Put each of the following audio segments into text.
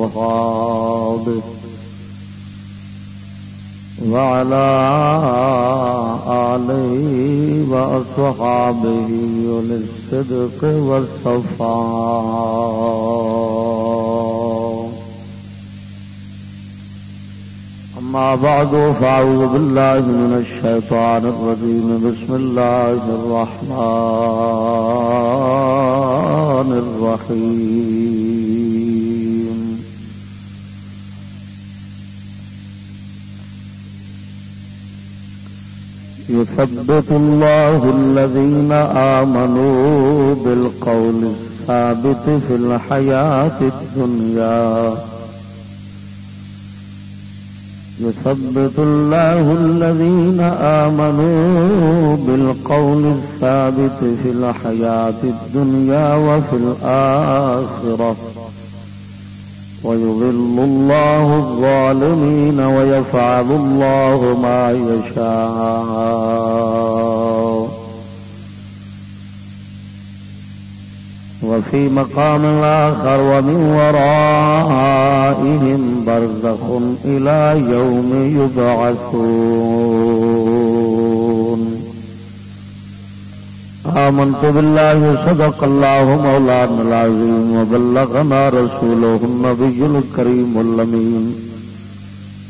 وأصحابه وعلى آله وأصحابه للصدق والصفاء. أما بعد، فأعوذ بالله من الشيطان الرجيم. بسم الله الرحمن الرحيم. يثبت الله الذين آمنوا بالقول الثابت في الحياة الدنيا. يثبت الله الذين آمنوا بالقول الثابت في الحياة الدنيا وفي الآخرة. ويضل الله الظالمين ويفعل الله ما يشاء. وفي مقام آخر ومن ورائهم برزخ إلى يوم يبعثون. آمنت بالله صدق الله مولانا العظيم وبلغنا رسوله النبي الكريم اللمين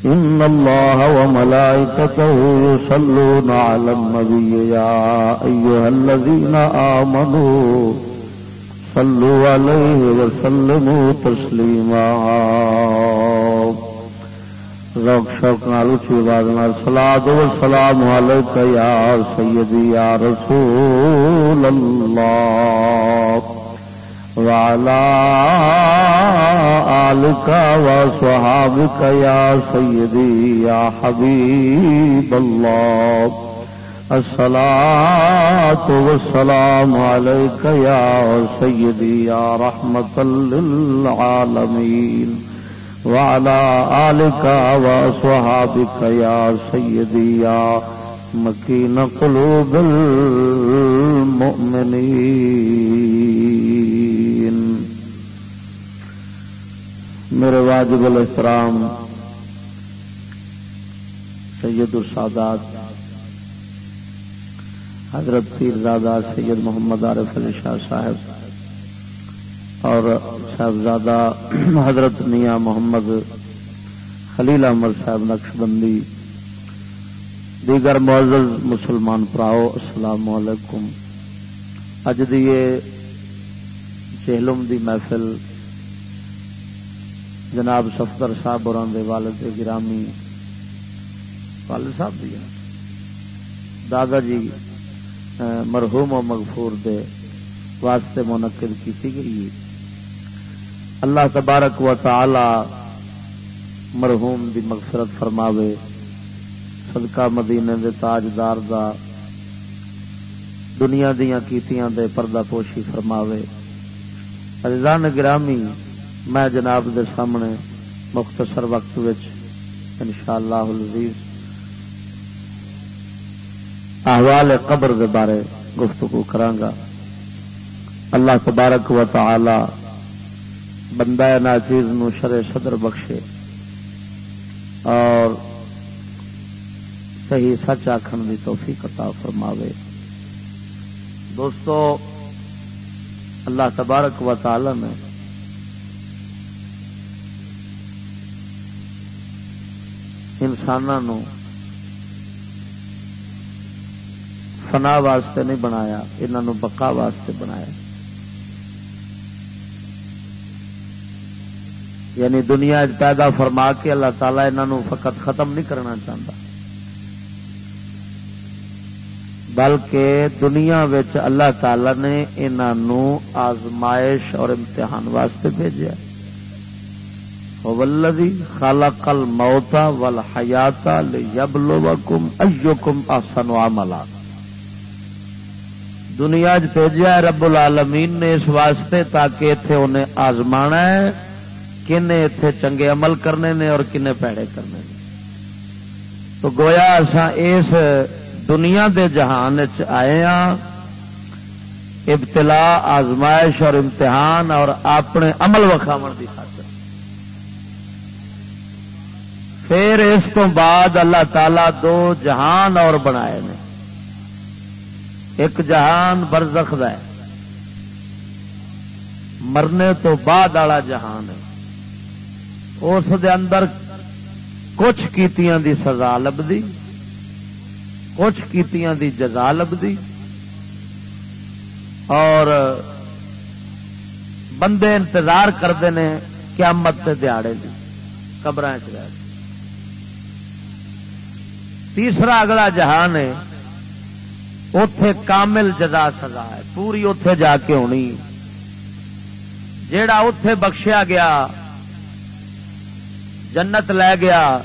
إن الله وملائكته يصلون على النبي يا أيها الذين آمنوا صلوا عليه وسلموا تسليما ذوق شوق نال اچھی آواز نال سلاد و سلام علیک یا سیدی یا رسول اللہ وعلى آلك وصحابك يا سيدي يا حبيب الله الصلاة والسلام عليك يا سيدي يا رحمة للعالمين وعلى آلك وصحابك يا سيدي، يا مكين قلوب المؤمنين. میرے واجب الاحترام سید السادات، حضرت پیر دادا سید محمد عارف علی شاہ صاحب اور صاحبزادہ حضرت میاں محمد خلیل احمد صاحب نقش بندی دیگر معزز مسلمان پراؤ، السلام علیکم۔ اج دی چہلم دی محفل جناب سفدر صاحب اور والد گرامی، والد صاحب دی دادا جی مرحوم و مغفور دے واسطے منعقد کی گئی اللہ تبارک و تعالی مرحوم دی مغفرت فرماوے، صدقہ مدینے دے تاجدار دا، دنیا دیا کیتیاں دے پردہ پوشی فرماوے۔ عزیزان گرامی، میں جناب دے سامنے مختصر وقت وچ انشاءاللہ العزیز احوال قبر دے بارے گفتگو کرانگا۔ اللہ تبارک و تعالی بندہ ناچیز نو شر صدر بخشے اور صحیح سچ آخر کی توفیق عطا فرماوے۔ دوستو، اللہ تبارک و تعالی نے انسانوں فنا واسطے نہیں بنایا انہوں بقا واسطے بنایا۔ یعنی دنیا پیدا فرما کے اللہ تعالیٰ انہوں فقط ختم نہیں کرنا چاہتا بلکہ دنیا اللہ تعالی نے انہوں آزمائش اور امتحان واسطے بھیجا ولدی خالق الموتا ول حیاتا لیبلوکم ایکم احسن عملا۔ دنیا بھیجا رب العالمین نے اس واسطے تاکہ اتے انہیں آزمانا ہے۔ کن اتے چنگے عمل کرنے نے اور کنے پیڑے کرنے نے۔ تو گویا اسا اس دنیا دے جہان آئے ہاں ابتلا آزمائش اور امتحان اور اپنے عمل وکھاو کی خاطر۔ پھر اس تو بعد اللہ تعالی دو جہان اور بنائے نے۔ ایک جہان برزخ ہے۔ مرنے تو بعد والا جہان ہے۔ اس دے اندر کچھ کیتیاں دی سزا لبدی کچھ کیتیاں دی جزا لبدی اور بندے انتظار کرتے ہیں قیامت کے دیہڑے کی قبر تیسرا اگلا جہان ہے اتے کامل جزا سزا ہے، پوری اتے جا کے ہونی۔ جیڑا اتے بخشیا گیا جنت لے گیا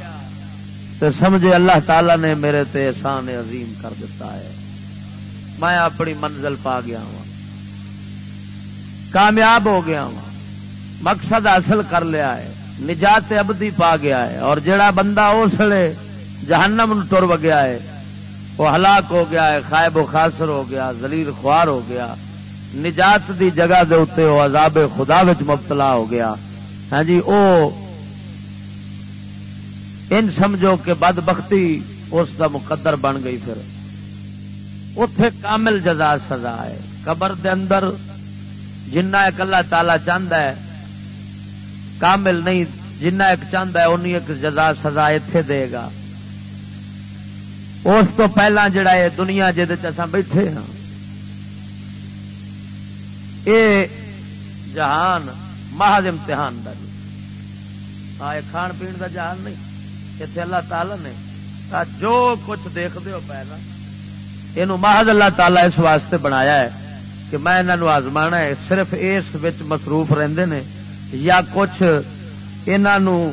تو سمجھے اللہ تعالی نے میرے تے احسان عظیم کر دیتا ہے۔ میں اپنی منزل پا گیا ہوں۔ کامیاب ہو گیا ہوں۔ مقصد حاصل کر لیا ہے۔ نجات ابدی پا گیا ہے۔ اور جڑا بندہ اس لیے جہنم ٹر گیا ہے، وہ ہلاک ہو گیا ہے، خائب و خاصر ہو گیا زلیل خوار ہو گیا۔ نجات دی جگہ دے وہ عذاب خدا وچ مبتلا ہو گیا۔ ہاں جی او ان سمجھو کہ بد بختی اس دا مقدر بن گئی پھر۔ اتے کامل جزا سزا ہے۔ قبر دے اندر جنہ ایک اللہ تعالی چاہتا ہے، کامل نہیں، جنہ ایک چاہتا ہے انہیں ایک جزا سزا اتے دے گا۔ اس تو پہلا جڑا ہے دنیا جہاں بیٹھے ہاں۔ یہ جہان، محض امتحان کا آئے کھان پین کا جہان نہیں۔ اتنے اللہ تعالی نے جو کچھ دیکھ دو پہلا یہ محض اللہ تعالی اس واسطے بنایا ہے کہ میں انہوں آزما ہے، صرف اس مصروف رہندے نے یا کچھ انہوں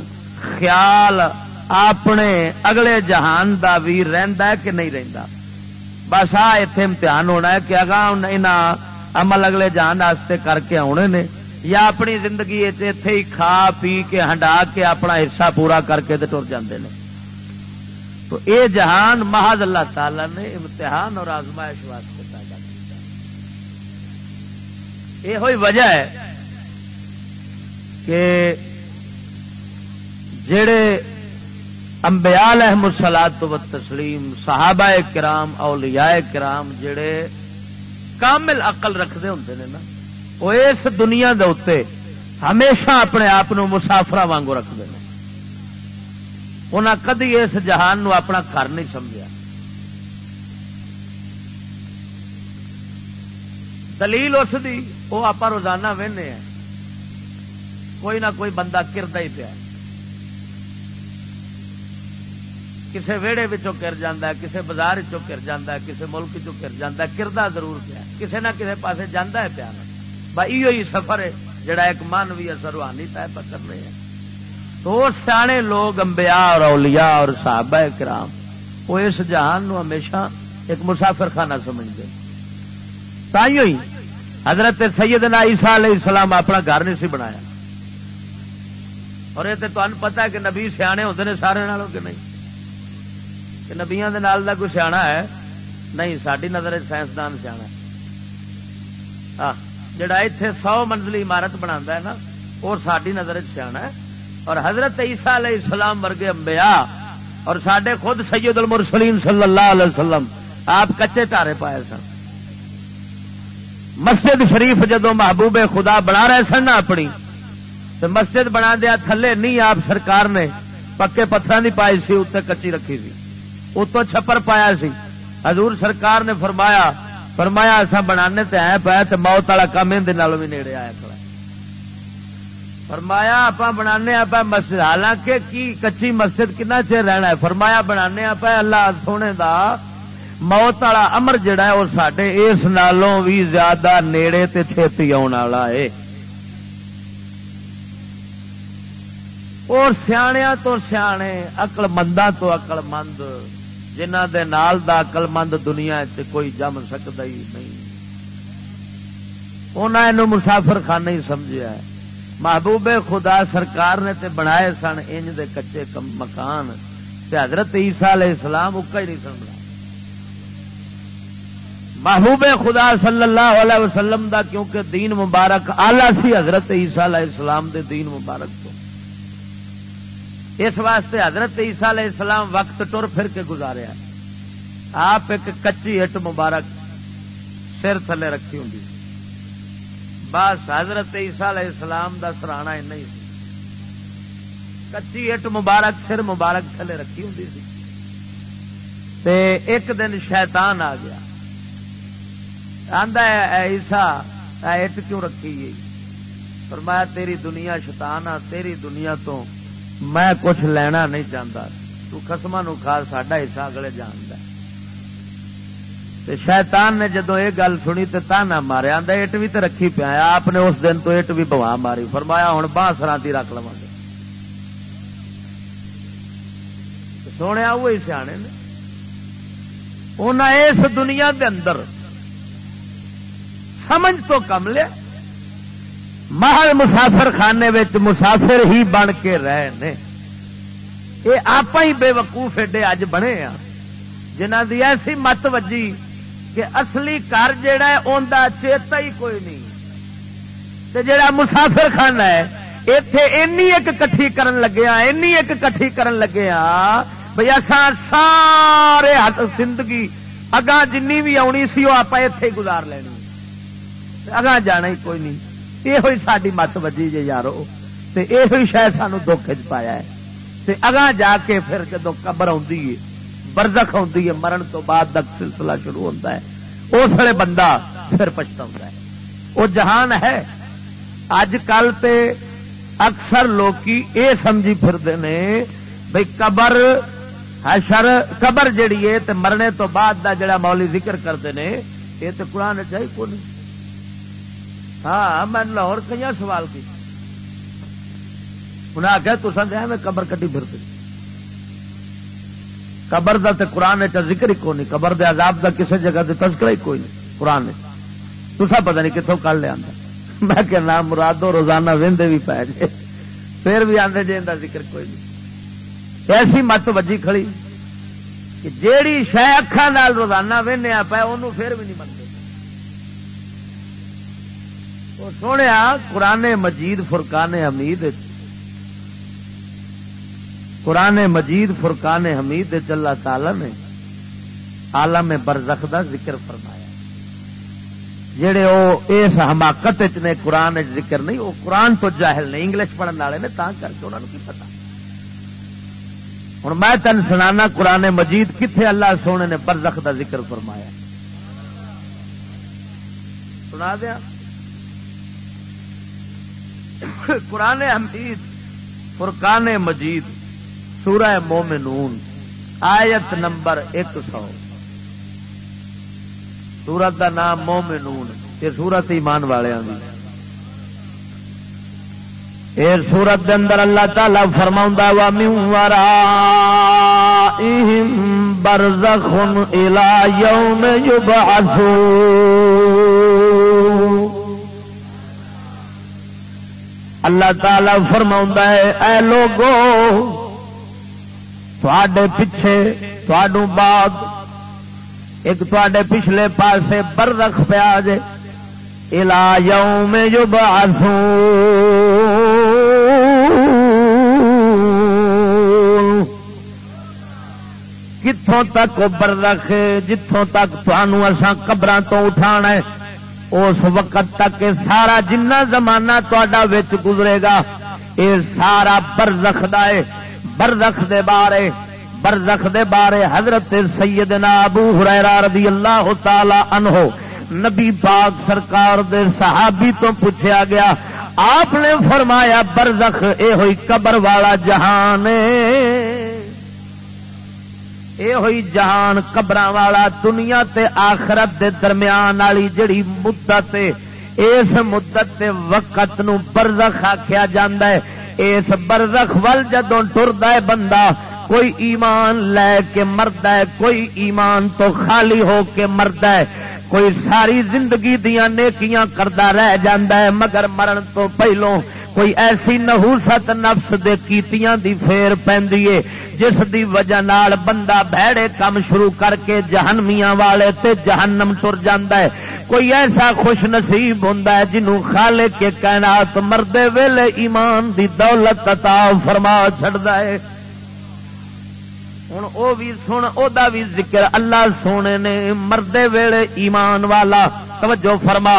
خیال اپنے اگلے جہان دا بھی رہندا ہے کہ نہیں رہندا؟ بس آ اتے امتحان ہونا ہے کہ اگاں عمل اگلے جہان واسطے کر کے آنے نے۔ یا اپنی زندگی اتے ہی کھا پی کے ہنڈا کے اپنا حصہ پورا کر کے ٹر جاندے نے۔ تو اے جہان محض اللہ تعالی نے امتحان اور آزمائش واسطے پیدا کیا یہ وجہ ہے کہ جڑے انبیاء علیہ الصلات و تسلیم صحابہ کرام، اولیاء کرام جڑے کامل عقل رکھتے ہوں نے نا وہ اس دنیا دے اتنے ہمیشہ اپنے آپ مسافر وانگو رکھتے ہیں انہیں کدی اس جہان نو اپنا گھر نہیں سمجھا دلیل اس دی، وہ آپ روزانہ وہنے ہیں۔ کوئی نہ کوئی بندہ کرتا ہی پیا۔ کسی ویڑے گر جا کسی بازار گر جا کسی ملک گر جا کردا ضرور پیا۔ کسی نہ کسی پاس جانا ہے پیا۔ بھائی یہ سفر ہے، جڑا ایک من بھی اثر روحانی طے پر کر رہے ہیں۔ تو سیانے لوگ امبیا اور اولیاء اور صحابہ کرام، وہ اس جہان نو ہمیشہ ایک مسافر خانہ سمجھتے تھی حضرت سیدنا عیسیٰ علیہ السلام اپنا گھر نہیں سی بنایا۔ اور یہ تو تمہیں پتا ہے کہ نبی سیانے ہوتے ہیں سارے نالوں کہ نہیں؟ کہ نبیا کے نال کا کوئی سیاح ہے؟ نہیں ساری نظر سائنسدان سیاح ہاں جڑا اتے سو منزلی عمارت بنا ہے نا ساری نظر سیاح ہے۔ اور حضرت عیسیٰ علیہ السلام ورگے امبیا اور سڈے خود سید المرسلین صلی اللہ علیہ وسلم آپ کچے تارے پائے سن۔ مسجد شریف جدو محبوب خدا بنا رہے سن اپنی، تو مسجد بنا دیا تھلے نہیں، آپ سرکار نے پکے پتھر کی پائی سی اتنے کچی رکھی سی۔ اتو چھپر پایا سی۔ حضور سرکار نے فرمایا فرمایا ایسا بنانے تے آئے پایا تو موت والا کام بھی نیڑے آیا کھڑا فرمایا آپ بنا آپ مسجد، حالانکہ کی کچی مسجد کنا چیر رہنا ہے؟ فرمایا بنا آپ اللہ سونے دا موت والا امر جڑا ہے وہ سڈے اس نالوں بھی زیادہ نیڑے تے چھتی آنے والا ہے۔ اور سیاح تو سیانے اقل منداں تو اقل مند۔ جنہ دے نال دا اقل مند دنیا کوئی جم سکتا ہی نہیں۔ انہوں مسافر خانہ ہی سمجھا ہے۔ محبوب خدا سرکار نے تے بنائے سن انج دے کچے مکان تے حضرت عیسیٰ علیہ السلام اکا ہی نہیں سن بنا محبوب خدا صلی اللہ علیہ وسلم دا کیونکہ دین مبارک آلہ سی حضرت عیسیٰ علیہ السلام دے دین مبارک تو۔ اس واسطے حضرت عیسیٰ علیہ السلام وقت ٹر پھر کے گزاریا آپ ایک کچی ہٹ مبارک سر تھلے رکھی ہوں بس حضرت عیسیٰ علیہ السلام دا سرانا نہیں کچی ہٹ مبارک سر مبارک تھلے رکھی ہوں تے ایک دن شیطان آ گیا۔ عیسا اٹ کیوں رکھی گئی فرمایا، تیری دنیا شیطان آ، تیری دنیا تو میں کچھ لینا نہیں چاہتا۔ تو خسما نو کھا ساڈا حصہ اگلے جانا شیطان نے جدو یہ گل سنی تو تانا ماریا آدھا اٹ بھی تو رکھی پیا آپ نے اس دن تو اٹ بھی بوا ماری۔ فرمایا ہوں بانسرا کی رکھ لوا گے۔ سونے وہی سیانے نے۔ انہیں اس دنیا دے اندر سمجھ تو کم لیا۔ محل مسافر خانے مسافر ہی بن کے رہے نے۔ یہ آپ ہی بے وقوف ایڈے اج بنے آ۔ جنہ دی ایسی مت وجی کہ اصلی گھر جہا انہیں چیتا ہی کوئی نہیں۔ جڑا مسافر خانہ ہے اتے اینی ایک کٹھی کرن لگیا اینی ایک کٹھی کرن لگیا بھائی اصا سارے ہاتھ زندگی اگاں جنی بھی آنی سی وہ آپ اتے گزار لینی۔ اگاں جانا ہی کوئی نہیں۔ یہ ساری مت وجی جی یارو یہ شاید سانو دکھ چ پایا ہے اگاں جا کے پھر جدو قبر آئی برزخ آتی ہے مرن تو بعد تک سلسلہ شروع ہوتا ہے اس ویل بندہ پھر پچھتا ہے وہ جہان ہے اج کل تے اکثر لوگ یہ سمجھی پھرتے ہیں بھائی قبر حشر قبر جیڑی ہے تے مرنے تو بعد دا جڑا مولی ذکر کرتے ہیں یہ تو قرآن چاہیے کو نہیں ہاں میں لاہور کئی سوال کی۔ انہیں آخیا تو سنگیا میں قبر کٹی پھرتی قبر دا تے قرآن چا ذکر ہی کوئی نہیں۔ قبر دے عذاب دا کسی جگہ تے تذکرہ ہی کوئی نہیں۔ قرآن نے تصا پتہ نہیں کتوں کر لیا میں کہ نام مرادو روزانہ وہدے بھی پی جائے پھر بھی آدھے جی ذکر کوئی نہیں۔ ایسی مت وجی کھڑی کہ جیڑی شہ اکھان روزانہ وہنے پہ انہوں پھر بھی نہیں منتے سونے قرآن مجید، فرقان حمید قرآن مجید، فرقان حمید اللہ تعالی نے عالم برزخ دا ذکر فرمایا۔ جڑے وہ اس حماقت نے قرآن ذکر نہیں وہ قرآن تو جاہل نہیں انگلش پڑھنے والے نے تا کر کے انہوں کی پتا ہوں میں تین سنانا، قرآن مجید کتنے اللہ سونے نے برزخ دا ذکر فرمایا۔ سنا دیا؟ قرآن حمید، فرقان مجید، سورہ مومنون، آیت نمبر ایک سو۔ سورت کا نام مومنون، یہ سورت ایمان والوں کی یہ سورت کے اندر اللہ تعالی فرما وا میوارا برزخ الى یوم یبعثون اللہ تعالی فرما ہے، اے لوگو تھوڑے پیچھے تھوڑوں بعد، ایک تھوڑے پچھلے پاسے بر رکھ پیا جے الا یوم یبعثون۔ کتوں تک بر رکھ جتوں تک تھانوں اساں قبراں تو اٹھانا ہے اس وقت تک سارا جنہ زمانہ تا گزرے گا یہ سارا برزخ دے برزخ دے بارے، برزخ دے بارے حضرت سیدنا ابو حریرہ رضی اللہ تعالی عنہ، نبی پاک سرکار دے صحابی تو پوچھا گیا، آپ نے فرمایا برزخ اے ہوئی قبر والا جہان اے ہوئی جہان قبر والا دنیا تے آخرت دے درمیان والی جڑی مدت اس مدت تے وقت نو برزخ آخیا جا اس برزخ ول جدوں ٹرد ہے بندہ، کوئی ایمان لے کے مرد ہے، کوئی ایمان تو خالی ہو کے مرد ہے۔ کوئی ساری زندگی دیا نیکیاں کرتا رہ ہے، مگر مرن تو پہلوں کوئی ایسی نحوست نفس دے کیتیاں دی پھیر پہ جس دی وجہ نال بندہ بھڑے کم شروع کر کے جہنمیاں والے تے جہنم تر ہے۔ کوئی ایسا خوش نصیب ہوں جنوں خالے کے کائنات مردے ویلے ایمان دی دولت عطا فرما چڑھتا ہے۔ ہوں وہ بھی سن، او دا بھی ذکر اللہ سونے نے مردے ویلے ایمان والا، توجہ فرما۔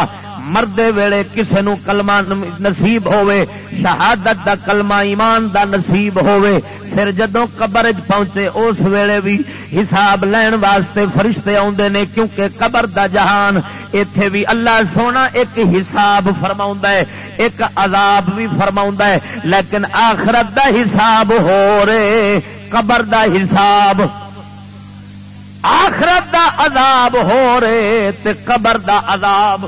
مردے ویلے کسے نو کلمہ نصیب ہوئے شہادت دا کلمہ ایمان دا نصیب ہوئے پھر جدو قبر پہنچے، اس ویلے بھی حساب لین واسطے فرشتے آدھے نے، کیونکہ قبر دا جہان اتے بھی اللہ سونا ایک حساب فرما ہے، ایک عذاب بھی فرما ہے، لیکن آخرت دا حساب ہو رہے، قبر دا حساب، آخرت دا عذاب ہو رہے، تے قبر دا عذاب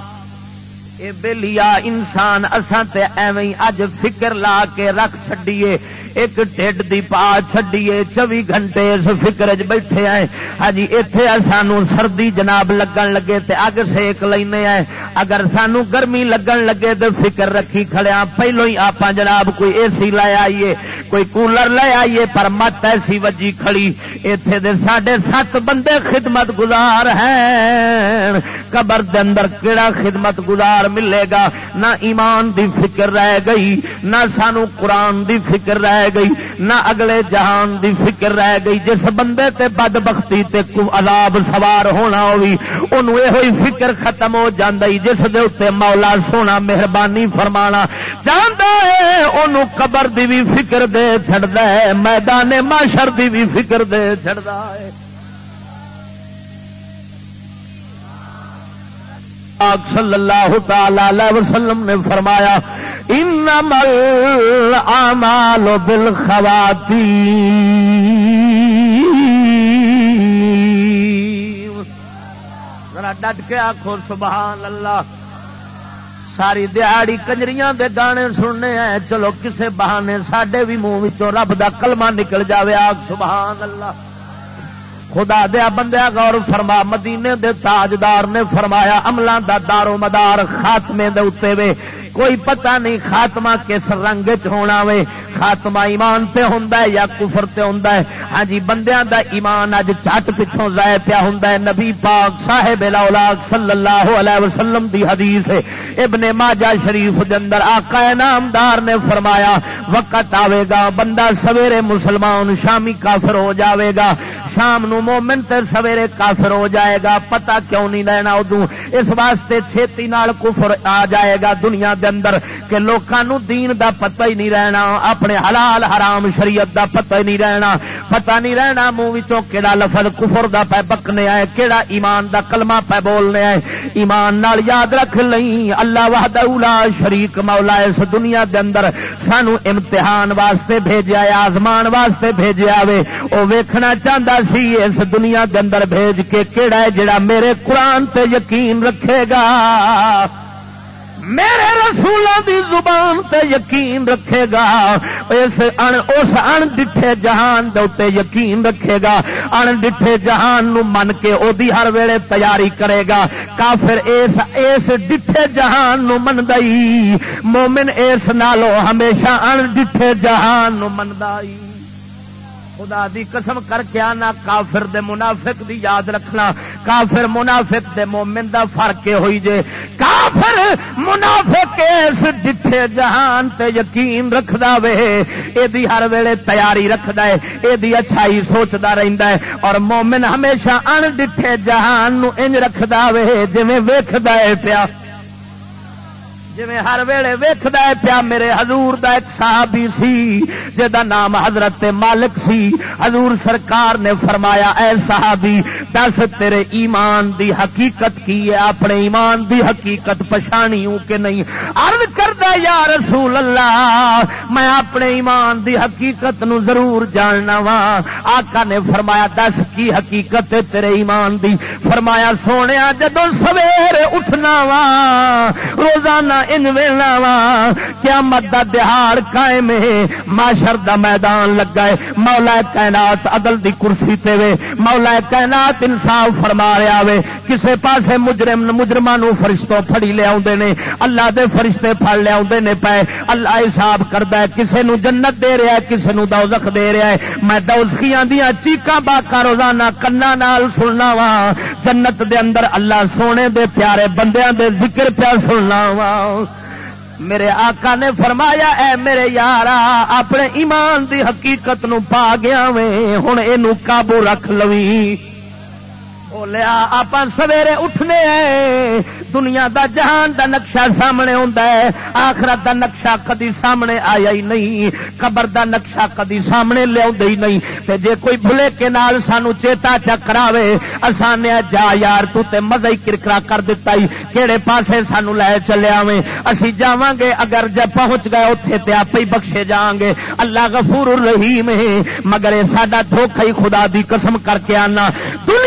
اے بلیا انسان اساں تے ایویں اج فکر لا کے رکھ چھڈیے۔ ایک ٹھڈ دی پا چڈیے چوبی گھنٹے اس فکر چ بیٹھے آئے ہاں جی اتے سانو سردی جناب لگن لگے تے اگ سیک لینے آئے اگر سانو گرمی لگن لگے تو فکر رکھی کھڑیا پہلو ہی آپ جناب کوئی اے سی لے آئیے، کوئی کولر لے آئیے، پر مت ایسی وجی کھڑی۔ اتے دے ساڈے سات بندے خدمت گزار ہیں۔ قبر دے اندر کیڑا خدمت گزار ملے گا؟ نہ ایمان دی فکر رہ گئی، نہ سانو قرآن دی فکر رہ رہ گئی، نہ اگلے جہان دی فکر رہ گئی۔ جس بندے تے بد بختی تے عذاب سوار ہونا ہوئی انہوں یہ فکر ختم ہو جاندی، جس دے اتنے مولا سونا مہربانی فرمانا۔ چاہتا ہے انہوں قبر دی بھی فکر دے چڑھتا ہے، میدان معاشر دی بھی فکر دے چڑھتا ہے۔ صلی اللہ تعالی وسلم نے فرمایا، انمل آمال بل خواتی ڈٹ کے آخو سبحان اللہ۔ ساری دیہڑی کنجریاں دے گانے سننے ہیں۔ چلو کسے بہانے سڈے بھی منہ رب دا کلمہ نکل جاوے۔ آگ، سبحان اللہ۔ خدا دیا بندیا غور فرما، مدینے دے تاجدار نے فرمایا عملہ دا دارو مدار خاتمے دے اتنے وے۔ کوئی پتہ نہیں خاتمہ کس رنگ چ ہونا وے. خاتمہ ایمان تے ہوندا ہے یا کفر تے ہوندا ہے؟ ہاں جی بندیاں دا ایمان اج چٹ پچھوں ضائع پیا ہوندا ہے۔ نبی پاک صاحب الاولاد صلی اللہ علیہ وسلم دی حدیث ہے۔ ابن ماجہ شریف دے اندر آقا نامدار نے فرمایا، وقت آوے گا، بندہ سویرے مسلمان شامی کافر ہو جاوے گا۔ شام نو مومن تے سویرے کافر ہو جائے گا۔ پتہ کیوں نہیں لینا ادو اس واسطے چھتی نال کفر آ جائے گا۔ دنیا دے اندر کہ لوکاں نو دین دا پتہ ہی نہیں رہنا، اپنے حلال حرام شریعت دا پتہ ہی نہیں رہنا۔ پتہ نہیں رہنا منہ وچوں کیڑا لفظ کفر دا پہ بکنے آئے، کیڑا ایمان دا کلمہ پہ بولنے آئے۔ ایمان نال یاد رکھ لئی، اللہ وحدہ اولا شریک مولا اس دنیا دے اندر۔ سانو امتحان واسطے بھیجیا ہے، آزمان واسطے بھیجیا وے او ویکھنا چاہندا سی اس دنیا دے اندر بھیج کے کیڑا ہے جڑا میرے قرآن تے یقین رکھے گا۔ میرے رسولوں دی زبان تے یقین رکھے گا۔ اس ان اس ان ڈٹھے جہان دے تے یقین رکھے گا۔ ان ڈٹھے جہان نو من کے او دی ہر ویلے تیاری کرے گا۔ کافر اس اس ڈٹھے جہان نو من مومن اس نالو ہمیشہ ان ڈٹھے جہان نو من خدا دی قسم کر کے آنا، کافر دے منافق دی یاد رکھنا۔ کافر منافق دے مومن دا فرق ہوئی جے۔ کافر منافق اس ڈٹھے جہان تے یقین رکھدا وے۔ اے دی ہر ویلے تیاری رکھدا ہے، اے دی اچھائی سوچدا رہندا ہے۔ اور مومن ہمیشہ ان ڈٹھے جہان نو انج رکھدا وے، جویں ویکھدا ہے پیا۔ جی ہر ویلے ویخد پیا میرے حضور دا ایک صحابی سی جا نام حضرت مالک سی۔ حضور سرکار نے فرمایا، اے صحابی، دس تیرے ایمان دی حقیقت کی ہے؟ اپنے ایمان دی حقیقت پچھانی ہوں کہ نہیں؟ عرض کردہ یا رسول اللہ، میں اپنے ایمان دی حقیقت نو ضرور جاننا وا آقا نے فرمایا، دس کی حقیقت ہے تیرے ایمان دی؟ فرمایا سونے جدو سویر اٹھنا وا روزانہ ان ویلنا وا کیا مت دہاڑ قائم ہے۔ ماشر دا میدان لگا ہے۔ مولا کائنات عدل دی کرسی تے وے۔ مولا کائنات انصاف فرما رہا وے۔ کسے پاسے مجرم مجرمان فرشتوں پھڑی لے لیا نے۔ اللہ دے فرشتے پھڑ لے لیا نے پے۔ اللہ حساب کرتا ہے، کسے نو جنت دے رہا ہے، کسے نو دوزخ دے رہا ہے۔ میں دوزخیاں دیا چیقاں باقا روزانہ کنا نال سننا وا۔ جنت دے اندر اللہ سونے دے پیارے بندیاں دے ذکر پیا سننا وا۔ میرے آقا نے فرمایا، اے میرے یار اپنے ایمان دی حقیقت نو پا گیا وے ہوں یہ قابو رکھ لوی۔ بولیا آپ سویرے اٹھنے دنیا دا جہان دا نقشہ سامنے ہے آخرت دا نقشہ کدی سامنے آیا ہی نہیں قبر دا نقشہ کدی سامنے لیا ہی نہیں تے جے کوئی بھلے کے نال سانو چیتا چکراوے آسان جا یار تو تے مزہ ہی کرکرا کر دیتا ہی کہڑے پاسے سانو لے چلے آویں اسی جاواں گے اگر جب پہنچ گئے اوتھے تے آپ ہی بخشے جاؤں گے اللہ غفور الرحیم ہے مگر یہ ساڈا دھوکھا ہی خدا دی قسم کر کے آنا دنیا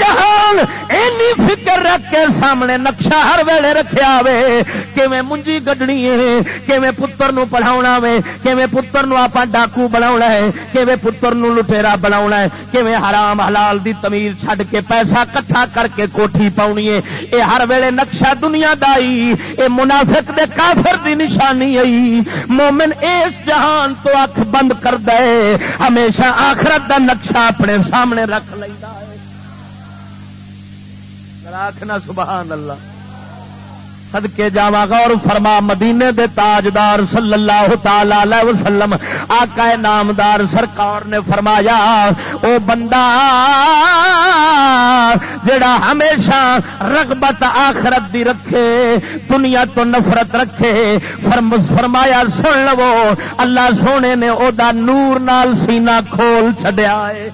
جہان، اینی فکر رکھ کے سامنے نقشہ ہر ویلے رکھا وے کیویں منجی گڈنی ہے، کیویں پتر نو پڑھاونا وے، کیویں پتر نو آپ ڈاکو بناونا ہے، کیویں پتر نو لٹیرا بناونا ہے، کیویں حرام حلال دی تمیز چھڈ کے پیسہ کٹھا کر کے کوٹھی پاونی ہے۔ اے ہر ویلے نقشہ دنیا دائی، اے منافق دے کافر دی نشانی آئی مومن اس جہان تو اکھ بند کر دے، ہمیشہ آخرت دا نقشہ اپنے سامنے رکھ لینا ہے۔ آخنا سبحان اللہ۔ سدکے جا غور فرما، مدینے دے تاجدار صلی اللہ تعالی وسلم، آقا نامدار سرکار نے فرمایا، او بندہ، جڑا ہمیشہ رغبت آخرت دی رکھے، دنیا تو نفرت رکھے، فرم، فرمایا، سن لو، اللہ سونے نے او دا نور نال سینہ کھول چڈیا ہے۔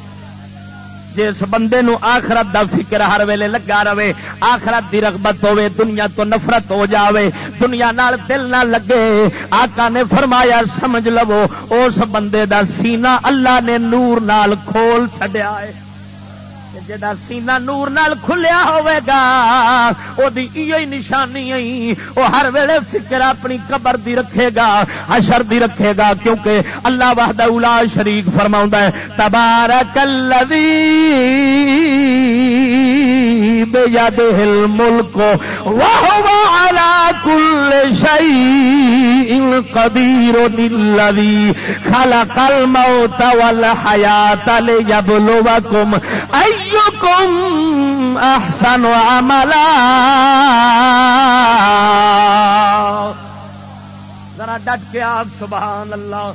جس بندے نو آخرت دا فکر ہر ویلے لگا رہے، آخرت دی رغبت ہوے، دنیا تو نفرت ہو جاوے، دنیا نال دل نہ لگے۔ آقا نے فرمایا، سمجھ لو، اس بندے دا سینہ اللہ نے نور نال کھول چڈیا ہے۔ جا سینہ نور نال کھلیا ہوئے گا وہ نشانی ہے۔ او ہر ویلے فکر اپنی قبر دی رکھے گا، حشر دی رکھے گا، کیونکہ اللہ وحدہ اولا شریک فرما ہے، تبارک الذی بيده الملك وهو على كل شيء قدير الذي خلق الموت والحياة ليبلوكم أيكم أحسن عملا. ذرا ڈٹ کے آپ سبحان اللہ.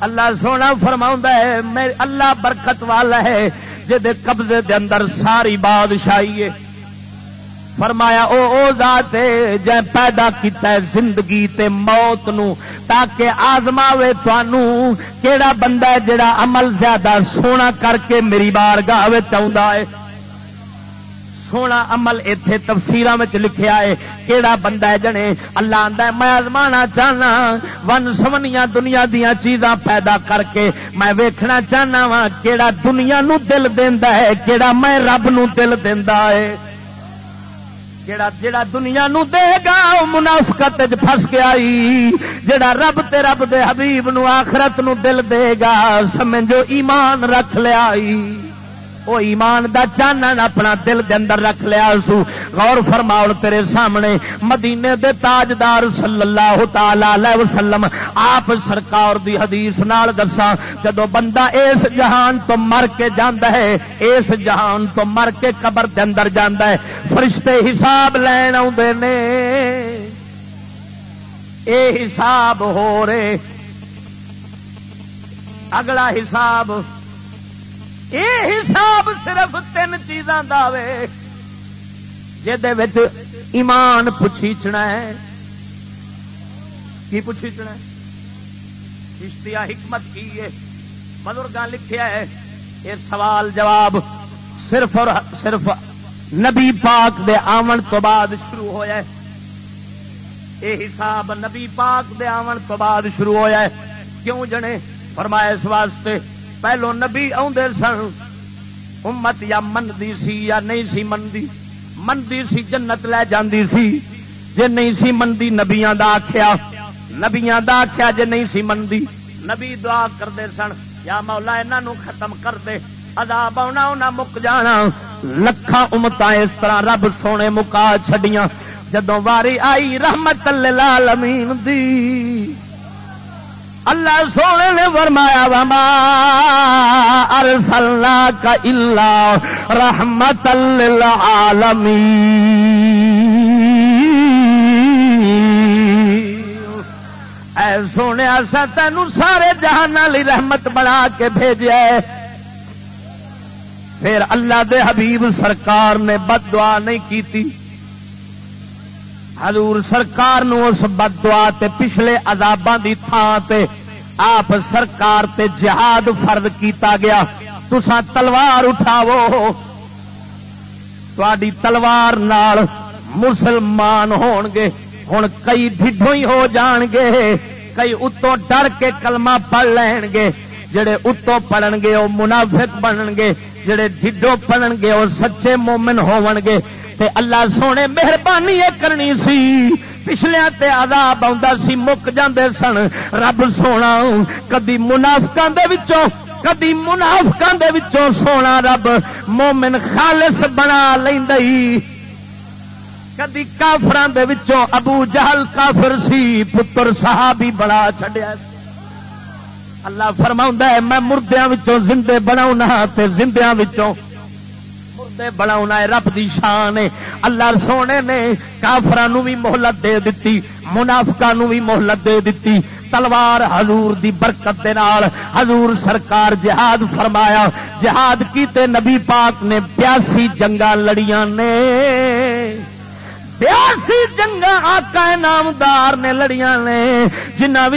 اللہ سونا فرما ہے میں اللہ برکت والا ہے. جے قبضے دے اندر ساری بادشاہی ہے۔ فرمایا، او او ذات جے پیدا کیتا ہے زندگی تے موت نو، تاکہ آزماوے توانو کیڑا بندہ ہے جڑا عمل زیادہ سونا کر کے میری بارگاہ وچ آوندا ہے۔ سونا عمل اتے تفسیر لکھیا ہے کہڑا بندہ ہے جنے؟ اللہ آدھا میں آزمانا چاہنا، ون سمنیا دنیا دیا چیزاں پیدا کر کے میں ویکھنا چاہنا وا کہڑا دنیا نو دل دینا ہے کہڑا میں رب نو دل دینا ہے۔ جڑا جڑا دنیا نو دے گا منافقت پھس گیا جڑا رب تے رب دے حبیب نو آخرت نو دل دے گا، سمجھو ایمان رکھ لیا وہ ایمان دا چانن اپنا دل دے اندر رکھ لیا سو غور فرماؤ تیرے سامنے، مدینے دے تاجدار صلی اللہ تعالی وسلم، آپ سرکار دی حدیث نال دسا جدو بندہ اس جہان تو مر کے جانا ہے، اس جہان تو مر کے قبر دے اندر جانا ہے۔ فرشتے حساب لین نے۔ اے حساب ہو رہے۔ اگلا حساب یہ حساب صرف تین چیزاں دے ایمان پوچھیچنا ہے۔ کی پوچھیچنا ہے؟ کشتیا حکمت کی ہے۔ بزرگ لکھیا ہے، یہ سوال جواب صرف اور صرف نبی پاک دے آمن تو بعد شروع ہوا ہے۔ یہ حساب نبی پاک دے آمن تو بعد شروع ہوا ہے۔ کیوں جنے؟ فرمایا اس واسطے پہلو نبی آدھے سن، امت یا منتی سی یا نہیں سی منتی منتی سی جنت لے جاندی سی، جے نہیں سی منتی نبیا دا آخیا نبیا دا آخیا جے نہیں سی منتی نبی دعا کرتے سن، یا مولا انہوں ختم کر دے عذاب آنا انہیں مک جانا۔ لکھان امت اس طرح رب سونے مکا چھڈیاں۔ جدو واری آئی رحمت للعالمین دی۔ اللہ سونے نے فرمایا، وما ارسلنا کا الا رحمت للعالمین اے سونے سا تین سارے جہان لی رحمت بنا کے بھیجا پھر اللہ دے حبیب سرکار نے بد دعا نہیں کیتی۔ حضور سرکار نو اس بد دعا تے پچھلے عذاباں دی تھان تے آپ سرکار تے جہاد فرد کیتا گیا۔ تسا تلوار اٹھاو تاری تلوار نال مسلمان ہون گے ہوں کئی ڈھڈو ہی ہو جان گے کئی اتوں ڈر کے کلمہ پڑھ لین گے جڑے اتوں پڑھن گے وہ منافق بنن گے جڑے ڈھڈو پڑھن گے وہ سچے مومن ہون گے تے اللہ سونے مہربانی یہ کرنی سی۔ پچھلے تے عذاب آ سی، مک جاندے سن۔ رب سونا، کدی منافقان دے وچوں، کدی منافقان دے وچوں سونا رب۔ مومن خالص بنا لیندئی کدی کافران دے وچوں ابو جہل کافر سی، پتر صحابی بڑا چھڈیا۔ اللہ فرما ہے، میں مردیاں وچوں زندے بنا تے زندیاں وچوں مردے بنا رب دی شان ہے اللہ سونے نے کافران بھی مہلت دے دیتی منافقا بھی مہلت دے دیتی تلوار حضور دی برکت دے نال حضور سرکار جہاد فرمایا۔ جہاد کیتے نبی پاک نے پیاسی جنگا لڑیاں نے۔ بیاسی جنگا آقا نامدار نے لڑیاں نے۔ جنہ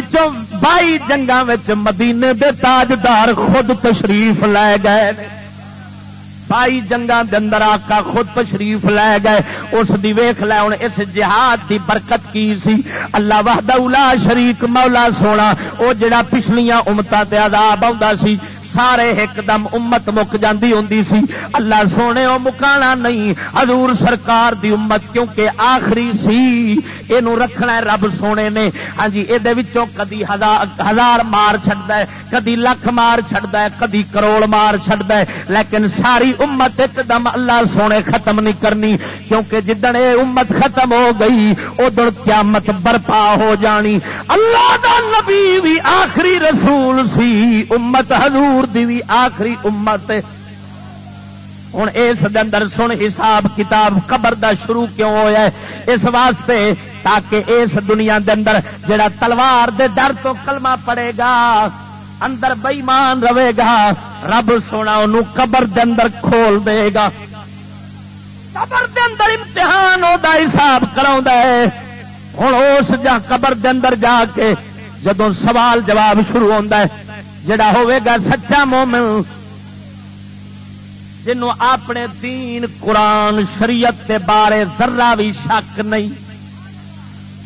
بائی جنگا مدینے دے تاجدار خود تشریف لے گئے بائی جنگا اندر آقا خود تشریف لے گئے، اس دی ویخ لے ہوں اس جہاد دی برکت کی سی؟ اللہ وحدہ شریک، مولا سونا وہ جڑا پچھلیاں امتوں تے عذاب آ سی سارے ایک دم امت مک جاندی ہوندی سی۔ اللہ سونے او مکانا نہیں۔ حضور سرکار دی امت کیونکہ آخری سی۔ یہ رکھنا ہے رب سونے نے۔ ہاں جی یہ کدی ہزار ہزار مار چڑھتا ہے، کدی لکھ مار چڑھتا ہے، کدی کروڑ مار چڑھتا ہے۔ لیکن ساری امت ایک دم اللہ سونے ختم نہیں کرنی۔ کیونکہ جدن یہ امت ختم ہو گئی، ادھر قیامت برپا ہو جانی۔ اللہ دا نبی بھی آخری رسول سی۔ امت حضور حضور دی بھی آخری امت۔ ہوں اس اندر سن حساب کتاب قبر دا شروع کیوں ہوا ہے؟ اس واسطے تاکہ اس دنیا دے اندر جڑا تلوار دے ڈر تو کلمہ پڑے گا، اندر بئیمان رہے گا، رب سونا ان قبر دے اندر کھول دے گا۔ قبر دے اندر امتحان ہوتا حساب کرا ہے۔ ہوں اس جا قبر دے اندر جا کے جدو سوال جواب شروع ہوتا ہے جڑا گا سچا مومن، جنوں اپنے دین قرآن شریعت کے بارے ذرا بھی شک نہیں،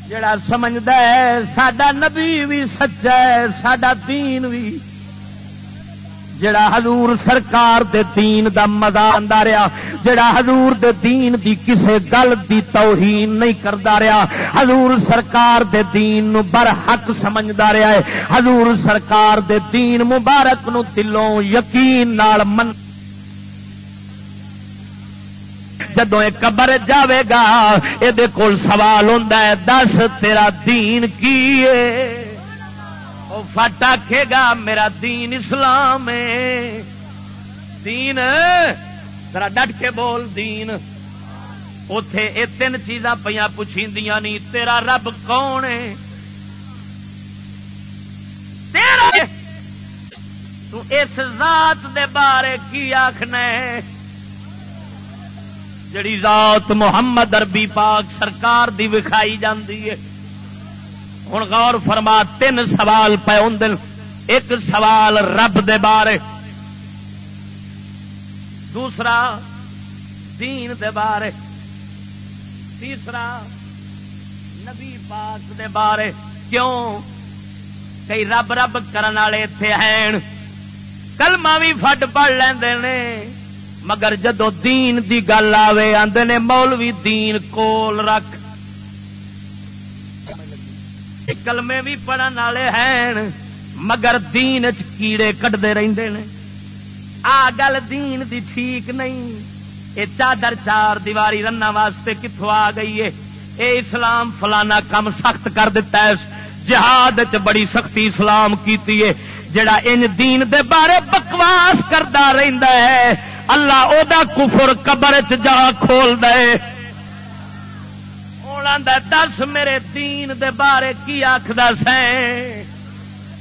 جڑا سمجھتا ہے سڈا نبی بھی سچا ہے سڈا دین بھی جڑا حضور سرکار دے دین دا مزہ آتا رہا، جڑا حضور دے دین دی کسے گل دی توہین نہیں کرتا رہا۔ حضور سرکار دے دین نو بر حق سمجھتا رہا ہے۔ حضور سرکار دے دین مبارک نو دلوں یقین نال من جدو یہ قبر جاوے گا یہ سوال ہوں دس تیرا دین کی ہے؟ فٹ آخے گا میرا دین اسلام دین، ذرا ڈٹ کے بول، دین۔ اتے یہ تین چیزاں پہ پوچھی نہیں تیرا رب کون ہے؟ تو اس ذات دے بارے کی آخنا جڑی ذات محمد اربی پاک سرکار دی وکھائی جاندی ہے۔ ہوں غور فرما، تین سوال پے ہوں ایک سوال رب دے بارے۔ دوسرا دین دے بارے۔ تیسرا نبی پاک دے بارے۔ کیوں؟ کئی رب رب کرن والے اتے ہیں۔ کلمہ بھی فٹ پڑ لے مگر جدو دین دی گل آوے آدھے نے مولوی دین کول رکھ کلمے بھی پڑھن والے ہیں مگر دین چ کیڑے کٹتے رہتے ہیں آ گل دین دی ٹھیک نہیں یہ چادر چار دیواری رنا واسطے کتوں آ گئی ہے اے اسلام فلانا کم سخت کر دیتا ہے جہاد چ بڑی سختی اسلام کیتی ہے جڑا ان دین دے بارے بکواس کرتا رہتا ہے اللہ او دا کفر قبر چ جا کھول دے دس میرے دین دے بارے کی آخد سی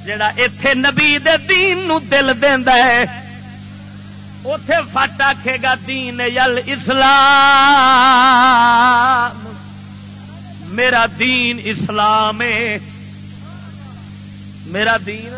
جڑا اتے نبی دے دین نو دل دینا ہے۔ اتے فٹ آخے گا دین یل اسلام۔ میرا دین اسلام ہے۔ میرا دین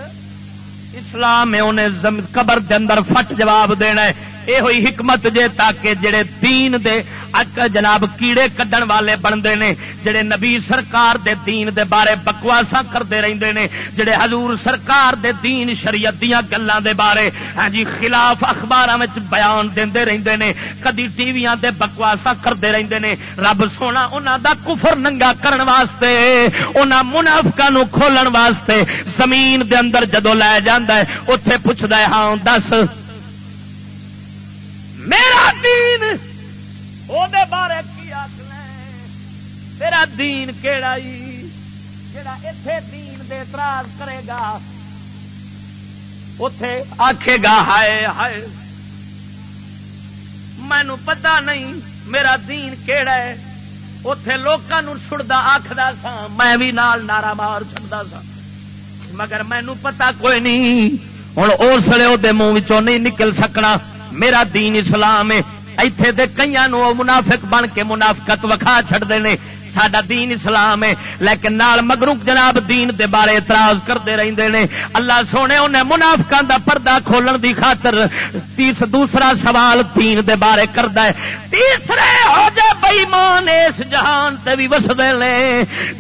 اسلام ہے۔ انہیں قبر دے اندر فٹ جواب دینا ہے۔ یہ ہوئی حکمت جے تاکہ جڑے دین دے جناب کیڑے کڈن والے بنتے ہیں جڑے نبی سرکار دے دین دے بارے بکواسا کرتے رہتے ہیں جڑے حضور سرکار دے دین شریعت گلوں دے بارے ہاں جی خلاف اخبار بیان دے رہتے ہیں کدی ٹی وی بکواسا کرتے رہتے ہیں رب سونا انہوں دا کفر ننگا کرن واسطے انہوں منافقا کھولن واسطے زمین دے اندر جدو لے جانا ہے اتے پوچھتا ہے ہاں دس، میرا دین وہ بارے کی آخنا تیرا دین کہڑا جڑا اتے دین دے اعتراض کرے گا اتے آخے گا ہائے ہائے مینو پتا نہیں میرا دین کہڑا ہے اتے لوگوں سڑتا آخر سا میں بھی نال نارا مار چڑتا سا مگر مینو پتا کوئی نہیں ہوں اس لیے وہ منہ نہیں نکل سکنا میرا دین اسلام ہے ایتھے دے کئی منافق بن کے منافقت وکھا چھڑتے ہیں سڈا دین اسلام ہے، لیکن نال مگروک جناب دین دے بارے اعتراض کرتے رہتے ہیں اللہ سونے، انہیں منافقا دا پردہ کھولن دی خاطر تیس دوسرا سوال دین دے بارے کرتا ہے۔ تیسرے ہو جائے بئیمان اس جہان تے بھی وسدے نے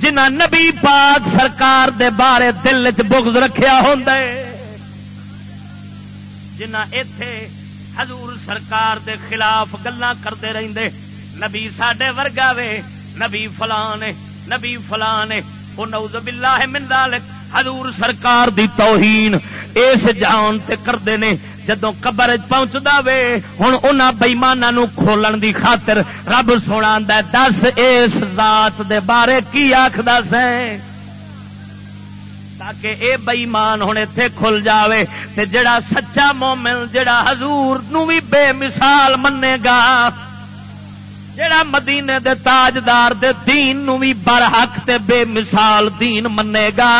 جنہ نبی پاک سرکار دے بارے دل چ بغض رکھیا ہوں جنہ اتے حضور سرکار دے خلاف گلا کرتے رہتے نبی ساڈے ورگا وے، نبی فلان نبی فلان وہ نوز باللہ من ذالک۔ حضور سرکار دی توہین اس جان تے کرتے نے جدو قبر پہنچتا وے ہوں ان بئیمانہ کھولن دی خاطر رب سونا دس اس ذات دے بارے کی آخد سیں تاکہ اے بئیمان ہوں اتے کھل جاوے تے جڑا سچا مومن، جڑا حضور نو بھی بے مثال منے گا، جڑا مدینے دے تاجدار دے دین نو بھی برحق تے بے مثال دین منے گا۔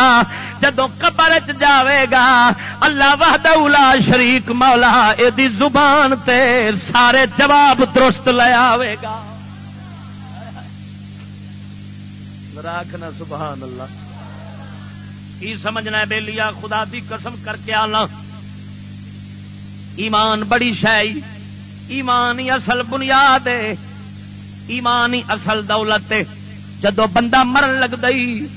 جدو قبر چ جاوے گا، اللہ وحدہ اولا شریک مولا، اے دی زبان تے سارے جواب درست لے آوے گا۔ راکھنا سبحان اللہ۔ کی سمجھنا ہے بے لیا خدا دی قسم کر کے آنا۔ ایمان بڑی شاہی، ایمان ہی اصل بنیاد ہے۔ ایمان ہی اصل دولت ہے۔ جدو بندہ مرن لگ دئی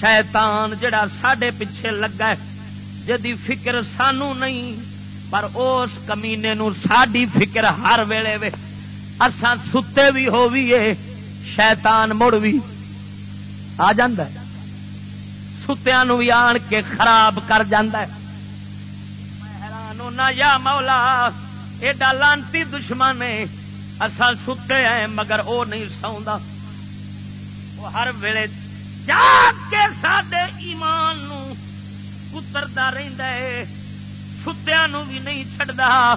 شیطان جڑا ساڈے پیچھے لگا ہے، جدی فکر سانو نہیں، پر اس کمینے نو ساڈی فکر ہر ویلے وے۔ اساں ستے بھی ہوئیے، شیطان مڑ بھی۔ آ جاندہ ہے۔ کتیا بھی آن کے خراب کر حیران یا مولا، ایڈا لانتی دشمن اصا ستے ہیں مگر وہ نہیں سوندا۔ وہ ہر ویلے جا کے سڈے ایمان کترتا رہتا ہے۔ ستیا بھی نہیں چڑھتا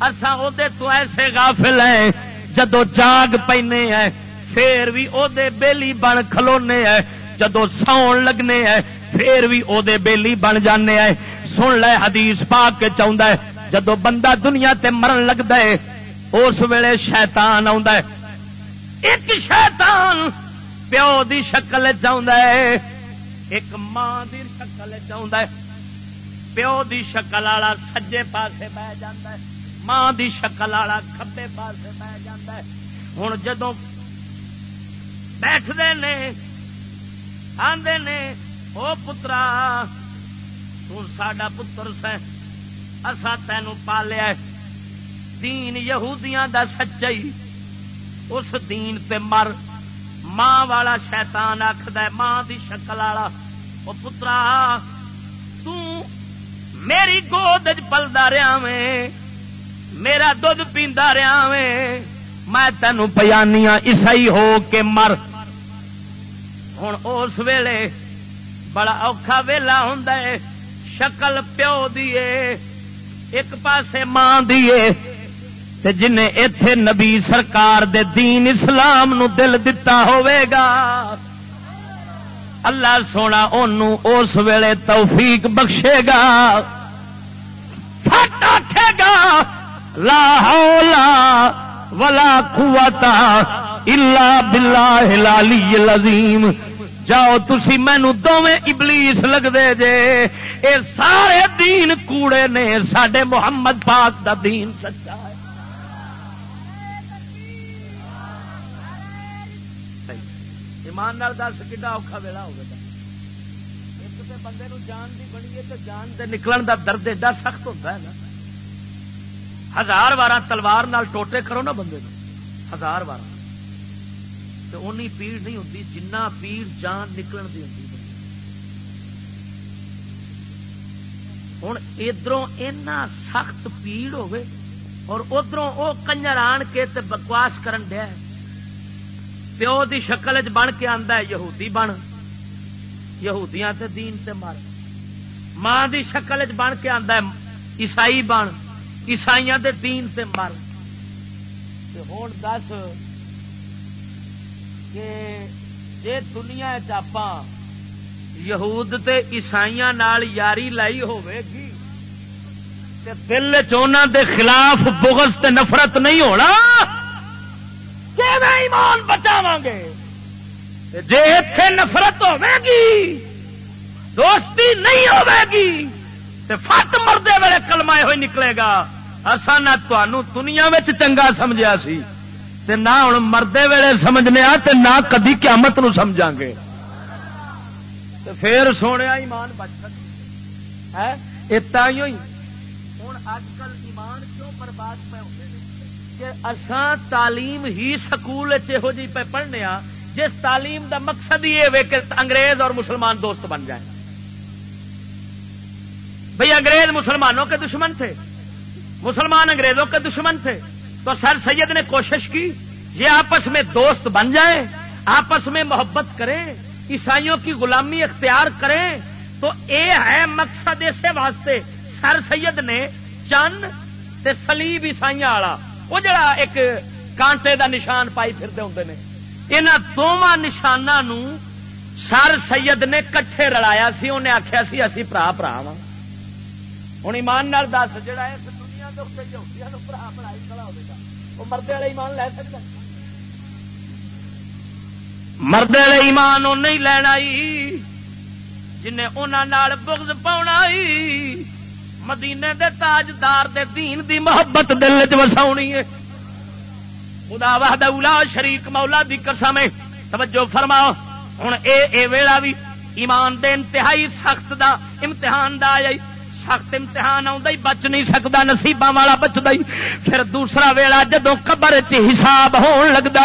اصا وہ تو ایسے غافل ہیں جدو جاگ پینے ہیں، پھر بھی وہ بیلی بن کھلونے ہیں۔ جدو ساؤن لگنے ہے پھر بھی وہ بےلی بن جانے ہے سن لے، حدیث پا کے چاہتا ہے، جدو بندہ دنیا تے مرن لگتا ہے، اس ویلے شیطان ہے۔ ایک شیطان پیو دی شکل چاہتا ہے، ایک ماں دی شکل چاہتا ہے۔ پیو دی شکل والا سجے پاسے بہ جا ماں دی شکل والا کبے پاسے بہ جا ہوں جدو بیٹھتے ہیں آدھے نے وہ پترا تڈا پتر سا تین پالیا دین یہودیاں دا سچائی۔ اس دین پہ مر۔ ماں والا شیطان آخد ماں دی شکل والا۔ وہ پترا میری گود پلتا رہا میں میرا دھد پیندا رہا میں میں تینوں پیانی عیسائی ہو کے مر۔ ہوں اس ویلے بڑا اوکھا ویلا ہوں شکل پیو دیے ایک پاسے ماں دیے تے جن اتے نبی سرکار دے دین اسلام نو دل دتا ہوئے گا۔ اللہ سونا اس ویلے توفیق بخشے گا۔ پھٹ آکھے گا، لا حولا ولا قوت الا باللہ العلی العظیم۔ جاؤ تسی مینو دونیں ابلیس لگتے جے۔ اے سارے دین کوڑے نے سڈے محمد پاک دا دین سچا ہے۔ ایمان دس کھا اور ویلا ہوگا ایک تو بندے نو جان دی بنی ہے تو جان دے نکلن دا درد ایڈا سخت ہوتا ہے نا۔ ہزار بار تلوار نال ٹوٹے کرو نا بندے ہزار بار تو اونی پیڑ نہیں ہوتی جنہ پیڑ جان نکلن دی ہوتی ہوں ادھر سخت پیڑ ہوگی اور ادھر وہ کنجر آن کے تے بکواس کرن دیا ہے پیو دی شکل چ بن کے آتا ہے یہودی بن یہودیاں تے دین تے مر ماں دی شکل چ بن کے آتا ہے عیسائی بن عیسائی دے دین تے مر ہوں دس کہ جے دنیا چاپ یہود تے عیسائی نال یاری لائی ہوے گی، تے دل چونا دے خلاف بغض تے نفرت نہیں ہونا کہ میں ایمان بچاو گے جے اتے نفرت ہوے گی، دوستی نہیں ہوے گی، تے فٹ مردے ویلے کلمائے ہوئے نکلے گا۔ اصا نہ دنیا چنگا سمجھا سی۔ تے نہ ہوں مردے ویلے سمجھنے تے نہ کدی قیامت نو سمجھا گے۔ تے پھر سونے ایمان بچ سکتا ہے؟ ہوں اج کل ایمان کیوں برباد پہ ہوتے کہ اسان تعلیم ہی سکول یہو جی پہ پڑھنے آ، جس تعلیم دا مقصد ہی یہ کہ انگریز اور مسلمان دوست بن جائیں۔ بھئی انگریز مسلمانوں کے دشمن تھے۔ مسلمان انگریزوں کے دشمن تھے۔ تو سر سید نے کوشش کی یہ آپس میں دوست بن جائیں، آپس میں محبت کریں، عیسائیوں کی غلامی اختیار کریں، تو اے ہے مقصد اسے واسطے۔ سر سید نے چند تے سلیب عیسائی والا، وہ جڑا ایک کانٹے دا نشان پائی پھرتے ہوں نے۔ یہاں دونوں نشانوں سر سید نے کٹھے رلایا سی، انہیں آخیا سی، اسی برا برا وا ہوں ایمان دس جا مرد والے ایمان لے سکتا مرد والے ایمان وہ نہیں لینا جنہیں انہوں بغض پاؤنا مدینے دے تاجدار دے دین دی محبت دل چ وساونی ہے۔ خدا وحدہ اولا شریک مولا دی قسم ہے۔ توجہ فرماؤ۔ ہوں اے اے ویلا بھی ایمان دے انتہائی سخت دا امتحان دا آئی سخت امتحان بچ نہیں سکتا نصیباں والا بچتا پھر دوسرا ویلا جدو قبر چ حساب ہون لگتا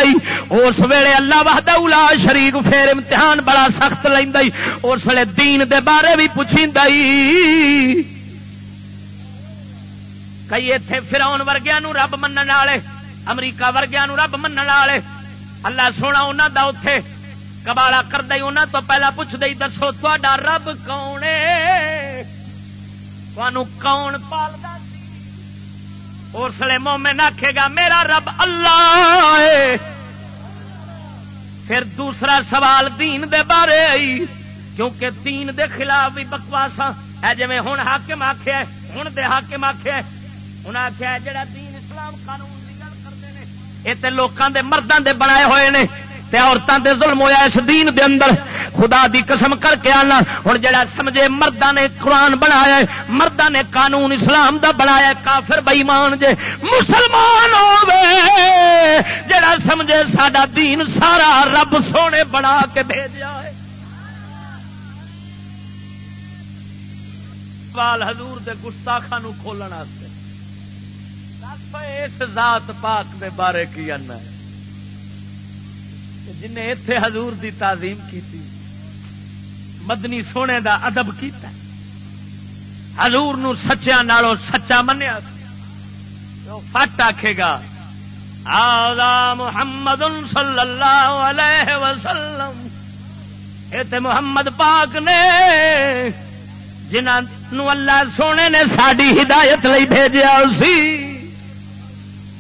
اس ویلے اللہ وحد الا شریف پھر امتحان بڑا سخت لینا اس ویلے دین دے بارے بھی پوچھی کئی اتے فراؤن ورگیا رب من والے، امریکہ ورگیا رب من والے۔ اللہ سونا انہوں کا اتے کبالا کر دے انہوں تو پہلا پوچھ دئی دسو تا رب کون ہے؟ کون پالتا اس لیے مومن آخے گا، میرا رب اللہ پھر دوسرا سوال دین دے بارے آئی، کیونکہ دین دے خلاف بھی بکواسا ہاں۔ ہے جی ہوں حاکم آخیا ہوں دے حاکم آخیا ہوں آخیا جڑا دین اسلام قانون کی گل کرتے ہیں یہ تو لوگوں کے مردوں کے بنائے ہوئے نے۔ عورتوں دے ظلم ہوا اس دین دے اندر، خدا دی قسم کر کے آنا۔ ہوں جا سمجھے مردہ نے قرآن بنایا مردہ نے قانون اسلام دا بنایا کافر بئیمان جے مسلمان ہوے جڑا سمجھے سڈا دین سارا رب سونے بنا کے بھیجا ہے۔ وال حضور دے گستاخا کھولنے اس ذات پاک دے بارے کی آنا ہے؟ جن اتے حضور دی تعظیم کی مدنی سونے دا ادب کیتا حضور نو سچیا نالوں سچا منیا فٹ آکھے گا آدھا محمد صلی اللہ علیہ وسلم یہ محمد پاک نے جنہوں اللہ سونے نے ساری ہدایت لئی بھیجا سی،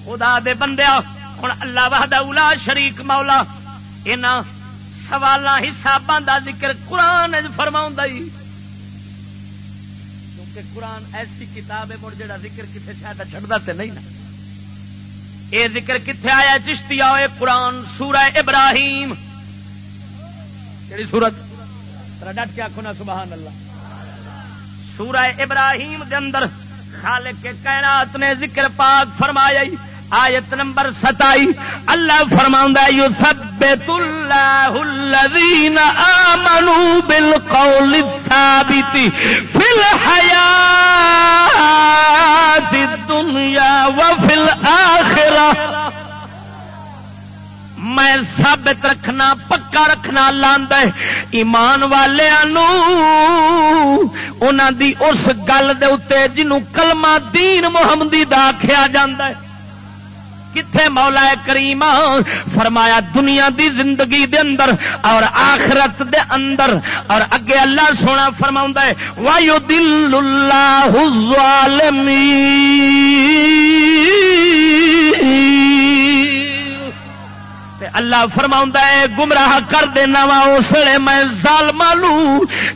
خدا دے بندیا ہوں اللہ وحدہ اولا شریک مولا ان سوال حسابوں کا ذکر قرآن فرما کیونکہ قرآن ایسی کتاب ہے، مڑ جا ذکر کتنے شاید چڑھتا تو نہیں نا۔ یہ ذکر کتنے آیا، چشتی آئے قرآن، سورہ ابراہیم۔ کہڑی سورت؟ ڈٹ کے آخو نا، سبحان اللہ۔ سورہ ابراہیم دے اندر خالق کے کائنات نے ذکر پاک فرمایا۔ آیت نمبر ستائی، اللہ فرما یو سب اللہ الذین آمنوا بالقول الثابت فی الحیات الدنیا وفی الاخرہ۔ میں ثابت رکھنا، پکا رکھنا لاند ایمان والوں دی اس گل دے جنوں کلمہ دین محمدی دا آخیا جا کتنے مولا کریم فرمایا دنیا دی زندگی دے اندر اور آخرت دے اندر اور اگے اللہ سونا فرما ہے وایو دل اللہ اللہ فرما ہے، گمراہ کر دینا وا، اس اسلے میں ظالم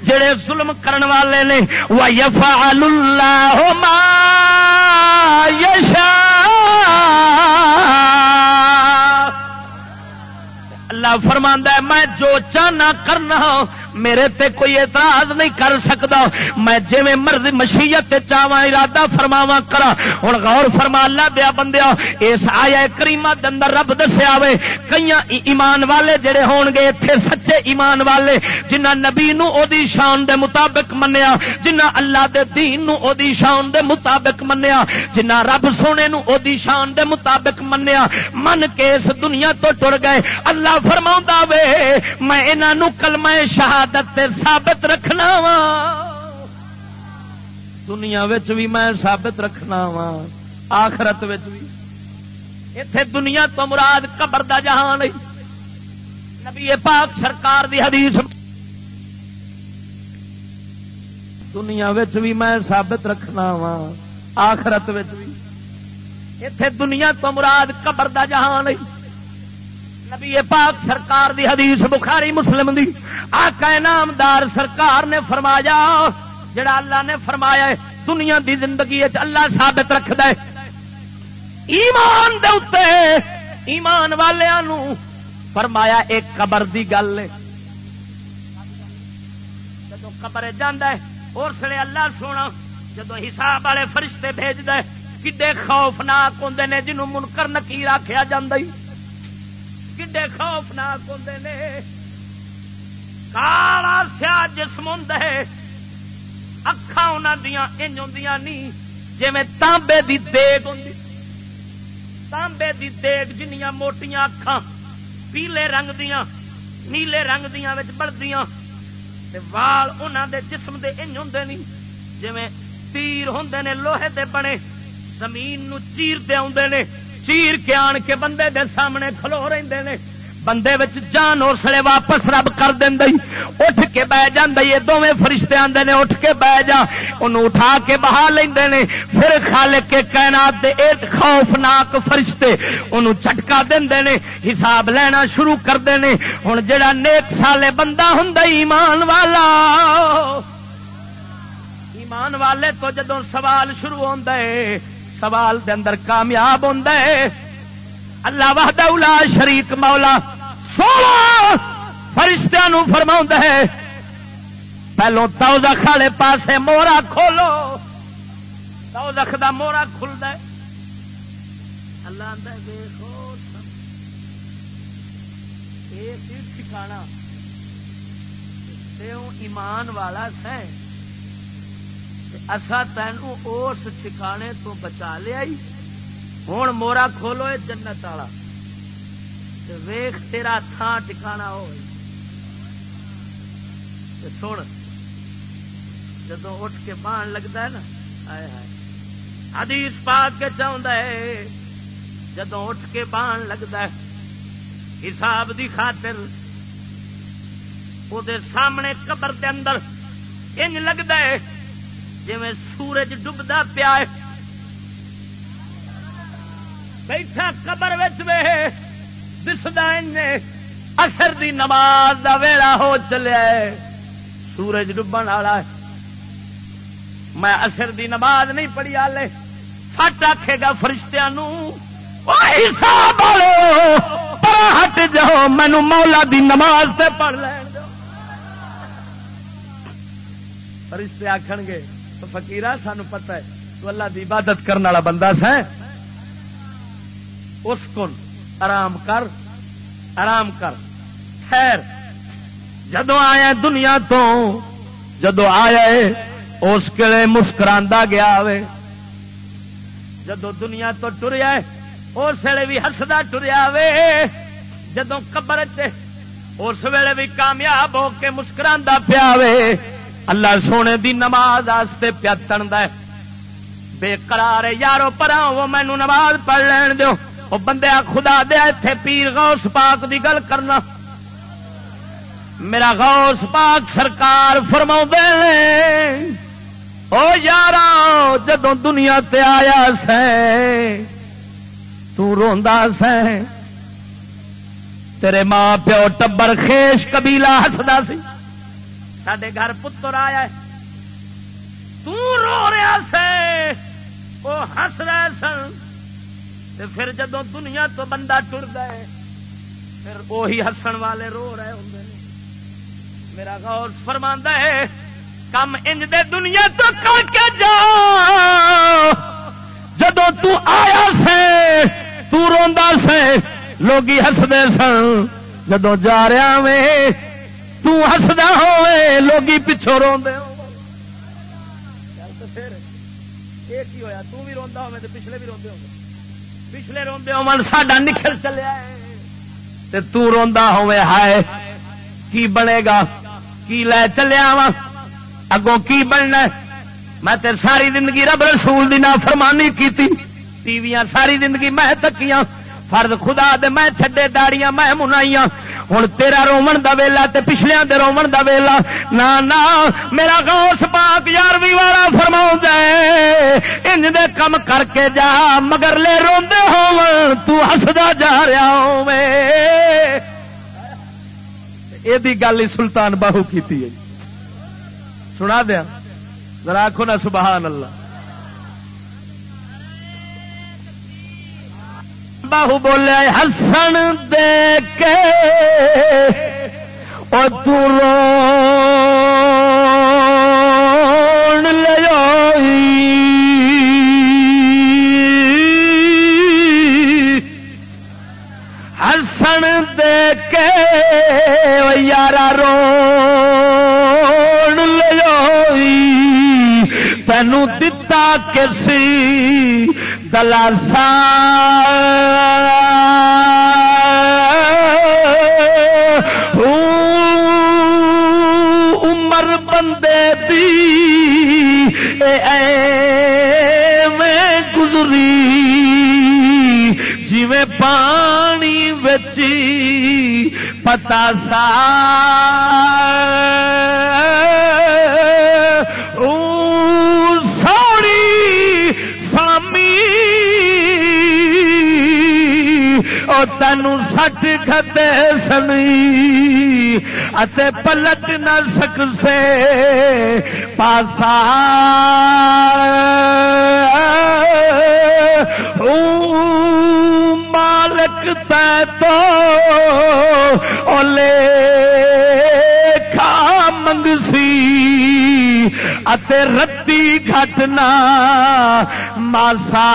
جڑے ظلم کرن والے نے وہ یفا اللہ ما یشا اللہ فرما ہے، میں جو چاہنا کرنا ہاں، میرے تے کوئی اعتراض نہیں کر سکتا میں جی مرضی مشیت چاوا ارادہ فرماوا کرا ہوں غور فرما اللہ دیا بندیا اس آیا کریما اندر رب دسیا وے کئی ایمان والے جڑے ہون گے اتنے سچے ایمان والے، جنہ نبی نو او دی شان دے مطابق منیا، جنہ اللہ دے دین نو او دی شان دے مطابق منیا، جنہ رب سونے نو او دی شان دے مطابق منیا، من کے اس دنیا تو ٹر گئے۔ اللہ فرما وے، میں انہوں کلمہ شہاد شہادت ثابت رکھنا وا۔ دنیا بھی میں ثابت رکھنا وا، آخرت بھی اتے دنیا تو مراد قبر دا جہان نبی پاک سرکار دی حدیث۔ دنیا بھی میں ثابت رکھنا وا، آخرت بھی اتے دنیا تو مراد قبر دا جہان نبی پاک سرکار دی حدیث بخاری مسلم دی۔ آقا نامدار سرکار نے فرمایا، جڑا اللہ نے فرمایا ہے، دنیا دی زندگی اللہ ثابت رکھد ایمان دے اتے ایمان والوں فرمایا، ایک قبر دی گل جب قبر جانا ہے، اور سڑے اللہ سونا، جدو حساب والے فرشتے بھیج دے کڈے خوفناک ہوں نے جنہوں منکر نکیر آخیا جا کڈے خوفناک ہوں نے کالا سیا جسم ہوں اکھان دیا انج ہوں نہیں جی تانبے دی دیگ ہوں تانبے دی دیگ جنیاں موٹیاں اکھان پیلے رنگ دیا نیلے رنگ دیاں وچ دیا بڑھدیاں وال انہوں دے جسم دے انج ہوں نہیں جی تیر ہوں نے لوہے دے بنے زمین نو چیر دے آدھے نے چیر کے آن کے بندے دے سامنے کھلو رہے ہیں بندے وچ جان اسلے واپس رب کر دیں اٹھ کے بہ جی دونوں فرشتے آتے ہیں اٹھ کے بہ جا۔ انہوں اٹھا کے بہا لیں پھر خالے کے کائنات دے ایک خوفناک فرشتے انہوں چٹکا دیں حساب لینا شروع کرتے ہیں ہوں جا نیک سالے بندہ ہوں ایمان والا۔ ایمان والے تو جدو سوال شروع ہوتا ہے سوال دے اندر کامیاب ہوتا ہے۔ اللہ وحدہ اولا شریک مولا سونا فرشتہ نو فرما ہے۔ پہلو تو والے پاسے مورا کھولو۔ تو دا مورا کھلتا ہے۔ اللہ دیکھو۔ ٹھکانا ایمان والا سہ۔ اصا تین اس ٹھکانے تو بچا لیا ہوں مورا کھولو جنت والا ویخ تیرا تھان ٹکانا ہو سن جدو اٹھ کے بان لگتا ہے نا آئے ہائے حدیث پاک کے چاہتا ہے جدو اٹھ کے بان لگتا ہے حساب دی خاطر وہ سامنے قبر دے اندر انج لگتا ہے جی سورج ڈبدا پیا بیٹھا قبر دسدا اثر دی نماز دا ویڑا ہو چلیا ہے۔ سورج ڈبن والا میں اثر دی نماز نہیں پڑھی آلے۔ فٹ آکھے گا فرشتیاں ہٹ جاؤ مینو مولا دی نماز سے پڑھ لین فرشتے آخن گے تو فکیر سانو پتہ ہے تو اللہ دی عبادت کرنے والا بندہ سا اس کو آرام کر آرام کر۔ خیر، جدو آیا دنیا تو، جدو آیا اس کلے مسکرا گیا جدو دنیا تو ٹریا اس ویلے بھی ہسدا ٹریا وے جدو قبر اس ویلے بھی کامیاب ہو کے مسکرا پیا وے اللہ سونے دی نماز آستے پیا تن بے قرار یارو پرا وہ مینو نماز پڑھ لین دو وہ بندے خدا دیا اتے پیر غوث پاک دی گل کرنا۔ میرا غوث پاک سرکار فرما او یار جدو دنیا تے آیا سے، تو روندا سے۔ تیرے ماں پیو ٹبر خیش قبیلہ ہسدا سی۔ سڈے گھر پتر آیا تو رو رہا سے وہ ہس رہے سن پھر جدو دنیا تو بندہ ٹر گئے پھر وہی ہسن والے رو رہے ہوں میرا غور فرما ہے کم انج دے دنیا تو کر کے جا جدو تو آیا سے تو روندا سے لوگی ہسدے سن جدو جا رہا میں تسدا ہوئے لوگ پچھو رو ہوا تھی روا ہو پچھلے بھی روڈ ہو پچھلے روڈے ہو ساڈا نکل چلیا ترا ہائے، کی بنے گا؟ کی لے چلیا وا؟ اگوں کی بننا میں تے ساری زندگی رب رسول دی فرمانی کی ساری زندگی میں تکیاں۔ فرد خدا دے میں چھڈے داڑیاں، میں منائیاں۔ ہوں تیرا رومن دا ویلا تے پچھلیا دے رومن دا ویلا۔ نا نا، میرا غوث پاک یارویں والا فرما انج دے کم کر کے جا، مگر لے روندے ہو تو ہسدا جا رہا ہو یہ گل سلطان باہو کی سنا دیا، ذرا آخو نا سبحان اللہ۔ باہو بولے ہسن دے کے ترو ہسن دے کے یار رو لو تینوں دتا کسی دلاسا عمر بندے دی میں گزری۔ جی پانی بچی پتا سا۔ تین سچ کھتے سنی اتے پلٹ نہ سک سے پاسا مالک تے تو لے کھا منگ سی اتے رتی گھٹنا ماسا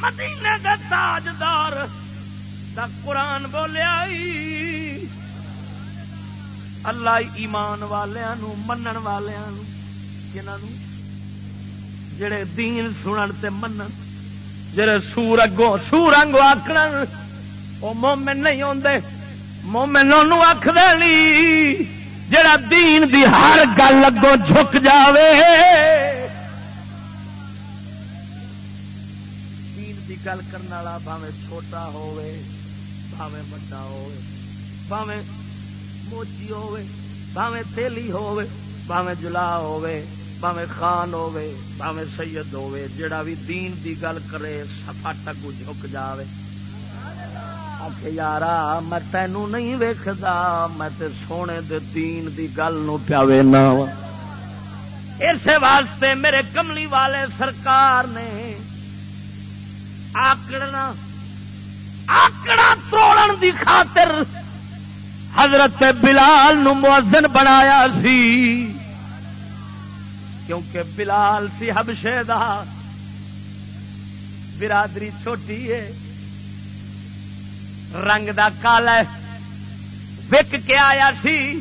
مدینے دے تاجدار دا قرآن بولیا اللہ ایمان والوں منن والوں جنہوں جڑے دین سنن تے منن، جڑے سور اگوں سور انگو آکڑ وہ مومن نہیں آتے مومن آخ دینی جڑا دین دی ہر گل اگوں جھک جاوے۔ دین دی گل کرنے والا بھاوے چھوٹا ہوے بھاوے بڑا ہوے بھاوے موچی ہوے بھاوے تیلی ہوے بھاوے جلا ہوے باوے خان ہوے باوے سید ہوے جڑا بھی دین دی گل کرے، سفا ٹگو جھک جاوے۔ آخ میں تینوں نہیں ویکھدا، میں تے سونے دے دین دی گل نو پیا وینا ہاں۔ اس واسطے میرے کملی والے سرکار نے آکڑنا، آکڑا توڑن دی خاطر حضرت بلال نو مؤذن بنایا سی۔ کیونکہ بلال سی حبشے دا برادری چھوٹی ہے۔ رنگ دا کالا وک کے آیا سی،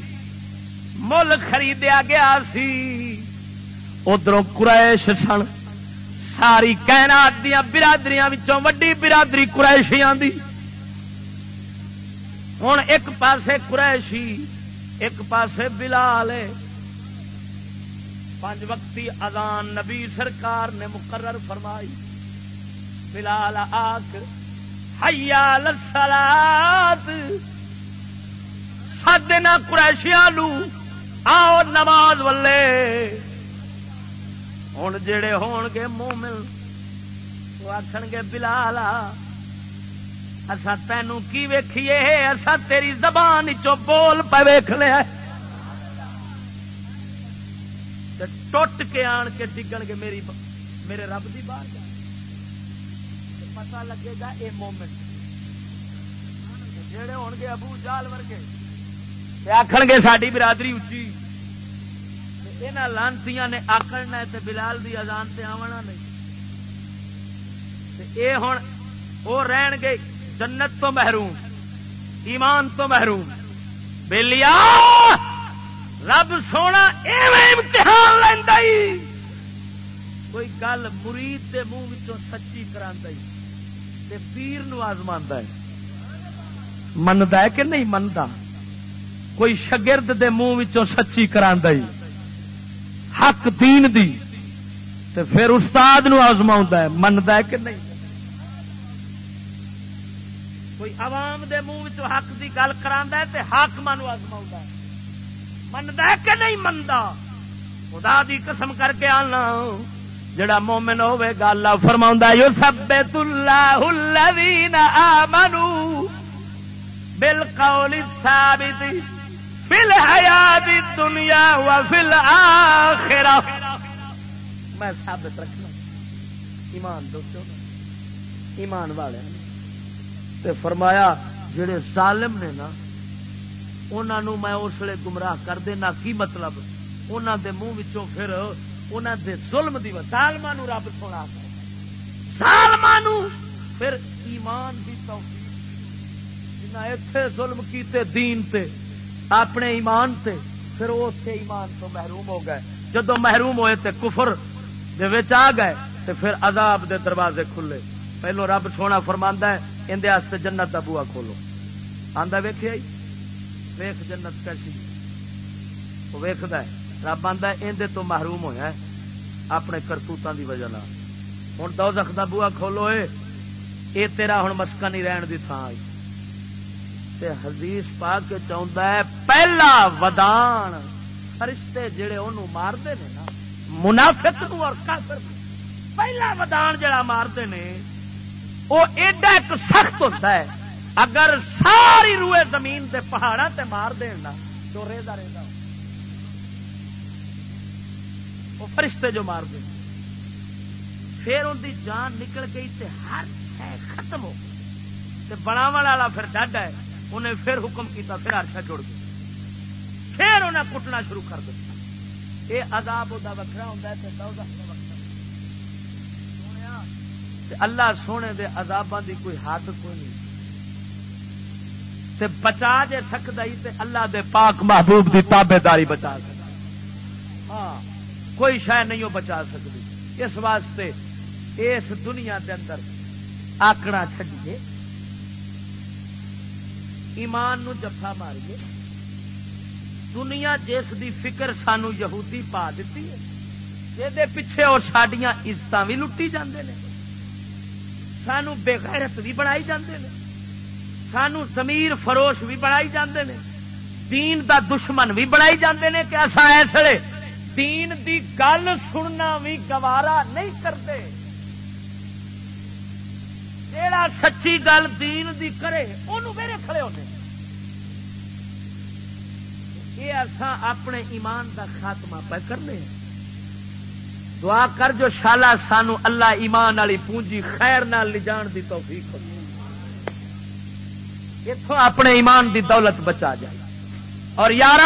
مل خریدیا گیا سی۔ ادھر قریش سن۔ ساری کائنات دیا برادریاں وڈی برادری قریشیاں دی۔ ہوں ایک پاسے قریشی، ایک پاسے بلال ہے۔ پانچ وقتی اذان نبی سرکار نے مقرر فرمائی۔ بلال آک حیال قریشیا آؤ نماز ولے ہوں جڑے ہون گے مومن، وہ آخ گے، بلال اصا تینوں کی ویکھیے؟ اصا تیری زبان چو بول پہ ویخ لیا۔ ٹوٹ کے آن کے ڈگن گے میری میرے رب کی باہر جا۔ پتا لگے گا یہ مومنٹ جڑے ہو گے ابو جال ورگے۔ آخر گے ساری برادری اچھی یہاں لانتی نے آخرنا بلال دی اذان سے آنا نہیں۔ یہ ہوں وہ رہن گے جنت تو محروم، ایمان تو محروم۔ بلیا رب سونا امتحان لینا کوئی گل مرید کے منہ سچی کرا پیر نو آزما منتا ہے کہ نہیں منتا کوئی شگرد دے منہ سچی کرا حق دین دی۔ تے پھر استاد نو آزما ہے منتا ہے کہ نہیں؟ کوئی عوام دے منہ حق دی گل کرا حق من آزما ہے۔ منتا کہ نہیں منتا خدا دی قسم کر کے آنا۔ جڑا مومن ہوے گا، اللہ فرما یو سب اللہ الذین آمنو بالقول الثابت فی الحیات الدنیا و فی الاخرہ۔ میں ثابت رکھنا۔ ایمان دوستو، ایمان والے، تے فرمایا، جڑے ظالم نے نا انہوں میں اس لیے گمراہ کر دینا، کی مطلب؟ انہوں دے منہ پھر انہوں دے ظلم دی سالما رب سونا۔ سالما پھر ایمان دی توفیق۔ جنہ اتے ظلم کیتے دین تے، اپنے ایمان تے، پھر وہ اتنے ایمان تو محروم ہو گئے۔ جدو محروم ہوئے تے کفر دے وچ آ گئے تے پھر عذاب دے دروازے کھلے۔ پہلو رب سونا فرماندا ہے اندر جنت کا بوا کھولو۔ آدھا ویخیا جی؟ ویخ جنت کیسی؟ وہ ویخد رب آتا اندر تو محروم ہوا اپنے کرتوتوں کی وجہ ہوں دو زخ کا بوا کھولو یہ تیرا ہوں مسکا نہیں رہن کی تھان آئی حدیث پا کے چاہتا ہے، پہلا ودان فرشتے جڑے انہوں مارتے ہیں نا، منافق اور کافر پہلا ودان جڑا مارتے ہیں وہ ایڈا ایک سخت ہوتا ہے۔ اگر ساری روئے زمین سے پہاڑا تے مار دینا تو ریزا ریزا وہ فرشتے جو مار دیں پھر ان کی جان نکل گئی تے ہر شہ ختم ہو۔ تے بناو والا پھر ڈڈ ہے۔ انہیں پھر حکم کیتا، پھر ہرشا جڑ گئی۔ پھر انہیں کٹنا شروع کر دیا یہ عذاب وہ وکرا ہوتا ہے اللہ سونے دے عذاباں دی کوئی حد کوئی نہیں۔ تے بچا جے سکتا ہی تے اللہ دے پاک محبوب دی تابے داری بچا سکتا ہاں کوئی شہ نہیں وہ بچا سکتی اس واسطے اس دنیا دے اندر آکڑا چڈیے ایمان نو جفا ماریے۔ دنیا جس دی فکر سانو یہودی پا دیتی ہے یہ پیچھے اور سڈیا عزت بھی لٹی جاندے نے۔ سانو بےغیرت بھی بنائی جاندے نے۔ سانو زمیر فروش بھی بنائی جاندے نے، دین دا دشمن بھی بنائی جاندے نے کہ ایسا ایسے دین دی گل سننا بھی گوارا نہیں کرتے۔ جیڑا سچی گل دین دی کرے انہوں میرے کھڑے ہوتے یہ اصا اپنے ایمان دا خاتمہ پہ کرنے دعا کر جو شالا سانو اللہ ایمان والی پونجی خیر نال لی جان دی توفیق ہو اتوں اپنے ایمان دی دولت بچا جائے۔ اور یار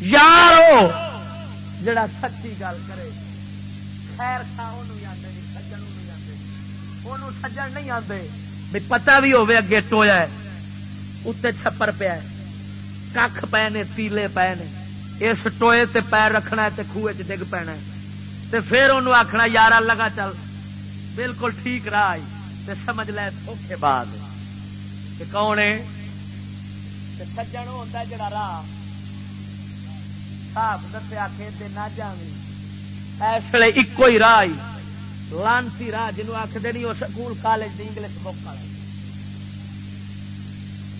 یارو، جڑا سچی گل کرے، خیر خا سجن سجن نہیں آتے پتا بھی ہوے اگے ٹویا اتنے چھپر پیا کھ پے نے تیلے پے نے اس ٹوئے تے پیر رکھنا ہے خوہ چ ڈگ پینا ہے۔ تے پھر انہوں آخنا یار لگا چل، بالکل ٹھیک رہا تے سمجھ لے دھوکھے بعد۔ کہ کون ہے؟ سجن ہوتا جڑا راہ صاحب دسیا کہ نہ جاوی اس ویلے ایک ہی راہ لانسی راہ جنوب آخر نہیں، وہ سکول، کالج انگلش بک والا۔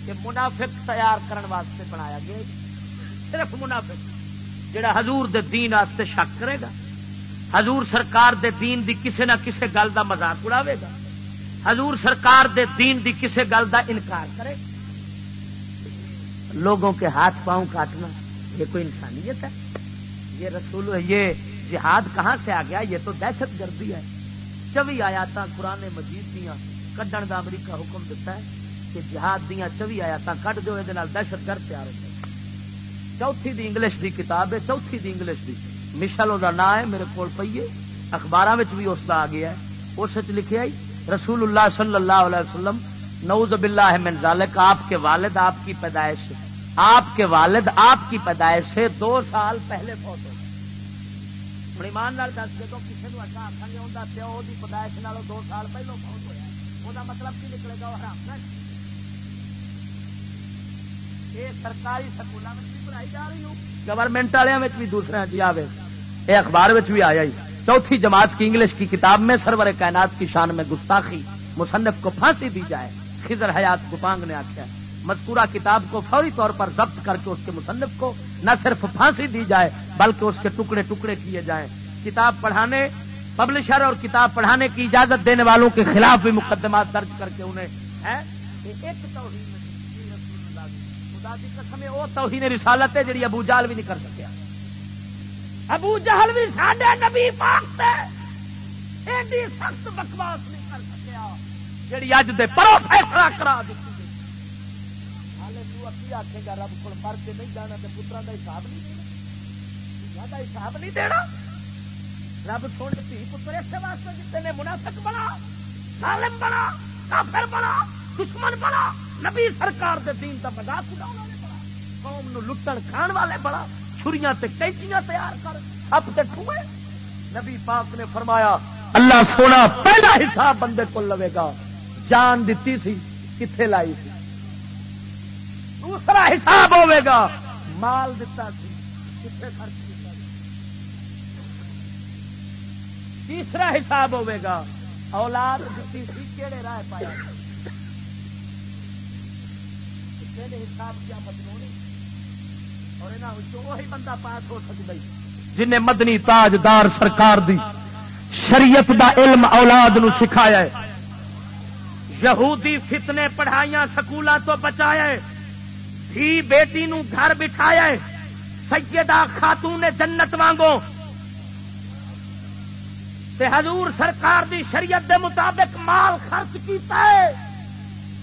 کہ منافق تیار کرنے واسطے بنایا گیا۔ صرف منافق۔ جڑا حضور دے دین واسطے شک کرے گا۔ حضور سرکار دے دین دی کسے نہ کسے گل دا مزاق اڑاوے گا۔ حضور سرکار دے دین دی کسے گل دا انکار کرے؟ لوگوں کے ہاتھ پاؤں کاٹنا، یہ کوئی انسانیت ہے؟ یہ رسول، یہ جہاد کہاں سے آ گیا؟ یہ تو دہشت گردی ہے۔ چوی آیات قرآن مجید دیا کڈن کا امریکہ حکم دیتا ہے کہ جہاد دیا چوی آیات کٹ دو یہ دہشت گرد تیار ہو چوتھی دی انگلش دی کتاب ہے، چوتھی دی انگلش دی۔ مشل وہ نام ہے، میرے کو پیے اخبار بھی اس کا آ گیا ہے۔ اس لکھے آئی رسول اللہ صلی اللہ علیہ وسلم، نعوذ باللہ من ذالک، آپ کے والد آپ کی پیدائش آپ کے والد آپ کی پیدائش سے دو سال پہلے فوت ہو ہوں، ایمان دس جب کسی کو اچھا آخان گے انہیں پیو کی پیدائش نالوں دو سال پہلو فوت ہوا وہ مطلب کی نکلے گا؟ وہ حرام یہ سرکاری سکولوں میں بھی پڑھائی جا رہی ہوں گورنمنٹ والوں بھی دوسرے جی آئے یہ اخبار بھی آیا ہی۔ چوتھی جماعت کی انگلش کی کتاب میں سرور کائنات کی شان میں گستاخی، مصنف کو پھانسی دی جائے۔ خضر حیات گپانگ نے آخیا مذکورہ کتاب کو فوری طور پر ضبط کر کے اس کے مصنف کو نہ صرف پھانسی دی جائے، بلکہ اس کے ٹکڑے ٹکڑے کیے جائیں۔ کتاب پڑھانے، پبلشر اور کتاب پڑھانے کی اجازت دینے والوں کے خلاف بھی مقدمات درج کر کے انہیں جی توہین رسالت ہے جی ابو جال بھی نہیں کر سکیا ابو جہل بھی ساڈے نبی پاک سے ایڈی سخت بکواس نہیں کر سکیا۔ جیڑی اج دے پرو فیصلہ کرا دیتی آخے گا رب کو مر کے نہیں جانا تو پترا کا حساب نہیں دینا۔ حساب نہیں دینا۔ رب سن تھی پتر اس واسطے جتنے نے منافق بنا، ظالم بنا، کافر بنا، دشمن بنا، نبی سرکار دے دین کا مزاق اڑانے والے بڑا قوم نو لٹن کھان والے بڑا چھریاں تے کینچیاں تیار کر اب تے ٹھوئے نبی پاک نے فرمایا اللہ سونا پہلا حساب بندے کو لوے گا جان دیتی سی کتنے لائی سی؟ دوسرا حساب ہوے گا مال دتا سی کتنے خرچ کیا تیسرا حساب ہوے گا اولاد دیتی سی کہڑے راہ پایا حساب کیا بدلونی جن مدنی تاجدار سرکار دی شریعت دا علم اولاد نو سکھایا ہے۔ یہودی فتنے پڑھائیاں سکولوں تو بچایا ہے۔ دھی بیٹی نو گھر بٹھایا ہے۔ سیدہ خاتون نے جنت وانگو۔ تے حضور سرکار دی شریعت دے مطابق مال خرچ کیتا ہے۔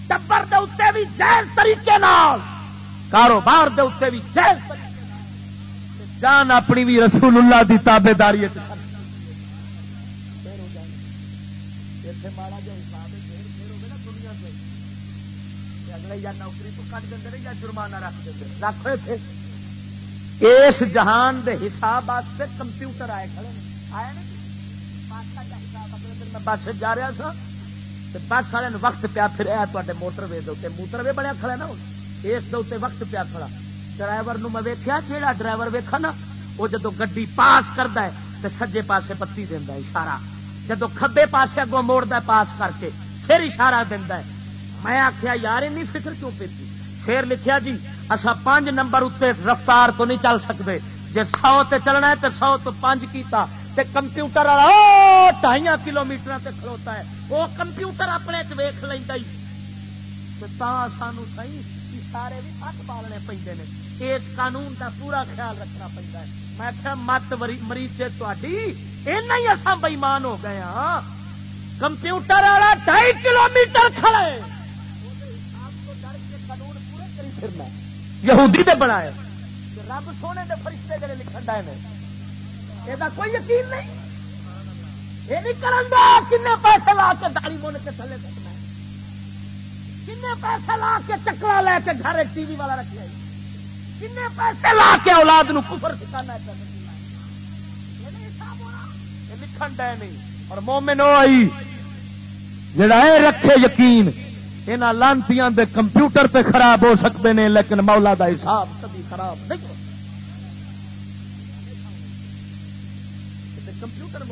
ٹبر دے اتنے بھی جائز طریقے نال۔ کاروبار دے اتنے بھی جائز جان اپنی بھی رسول اللہ کی تابے داری یا نوکری تو کٹ دیں یا جرمانہ رکھ دیں رکھ تھے اس جہان دے حساب واسطے کمپیوٹر آئے کھڑے آیا جی؟ نا میں بس جا رہا سا۔ بس والے وقت پیا پھر موٹر وے دے موٹر وے بنیا کھڑا نا۔ اس دے وقت پیا کھڑا۔ ڈرائیور نو میں ویکیا جہاں ڈرائیور ویکھا نا وہ جدو گی پاس کرتا ہے تو سجے پاسے پتی دینا اشارہ۔ جدو کبے پاسے اگوں موڑ پاس کر کے، پھر اشارہ دینا ہے۔ میں آخیا یار این فکر کیوں پیتی؟ پھر لکھیا جی اصا پانچ نمبر اتنے رفتار تو نہیں چل سکتے جی سو تے چلنا ہے تو سو تو پانچ کیتا، تے کمپیوٹر والا ڈھائی کلو میٹر سے کھلوتا ہے۔ وہ کمپیوٹر اپنے ویخ لینا سانو سی باقی سارے بھی ہاتھ پالنے پہ اس قانون کا پورا خیال رکھنا پہنتا ہے۔ میں کیا مت مریض تھی ایسا ہی اصا بئیمان ہو گئے ہاں۔ کمپیوٹر والا ڈھائی کلو میٹر کھڑے یہودی دے بنایا۔ رب سونے دے فرشتے جڑے لکھن ڈائے یہ کوئی یقین نہیں؟ یہ نہیں کرن دا کن پیسے لا کے داڑی من کے تھلے سکنا کن پیسے لا کے چکرا لے کے گھر ٹی وی والا رکھا کن جی۔ پیسے لا کے اولاد نو کفر سکھانا لکھن ڈے نہیں۔ اور مومن وہ آئی، جڑا اے رکھے یقین یہاں لانتیاں دے کمپیوٹر تے خراب ہو سکتے ہیں لیکن مولا دا حساب کبھی خراب نہیں ہو۔ کمپیوٹر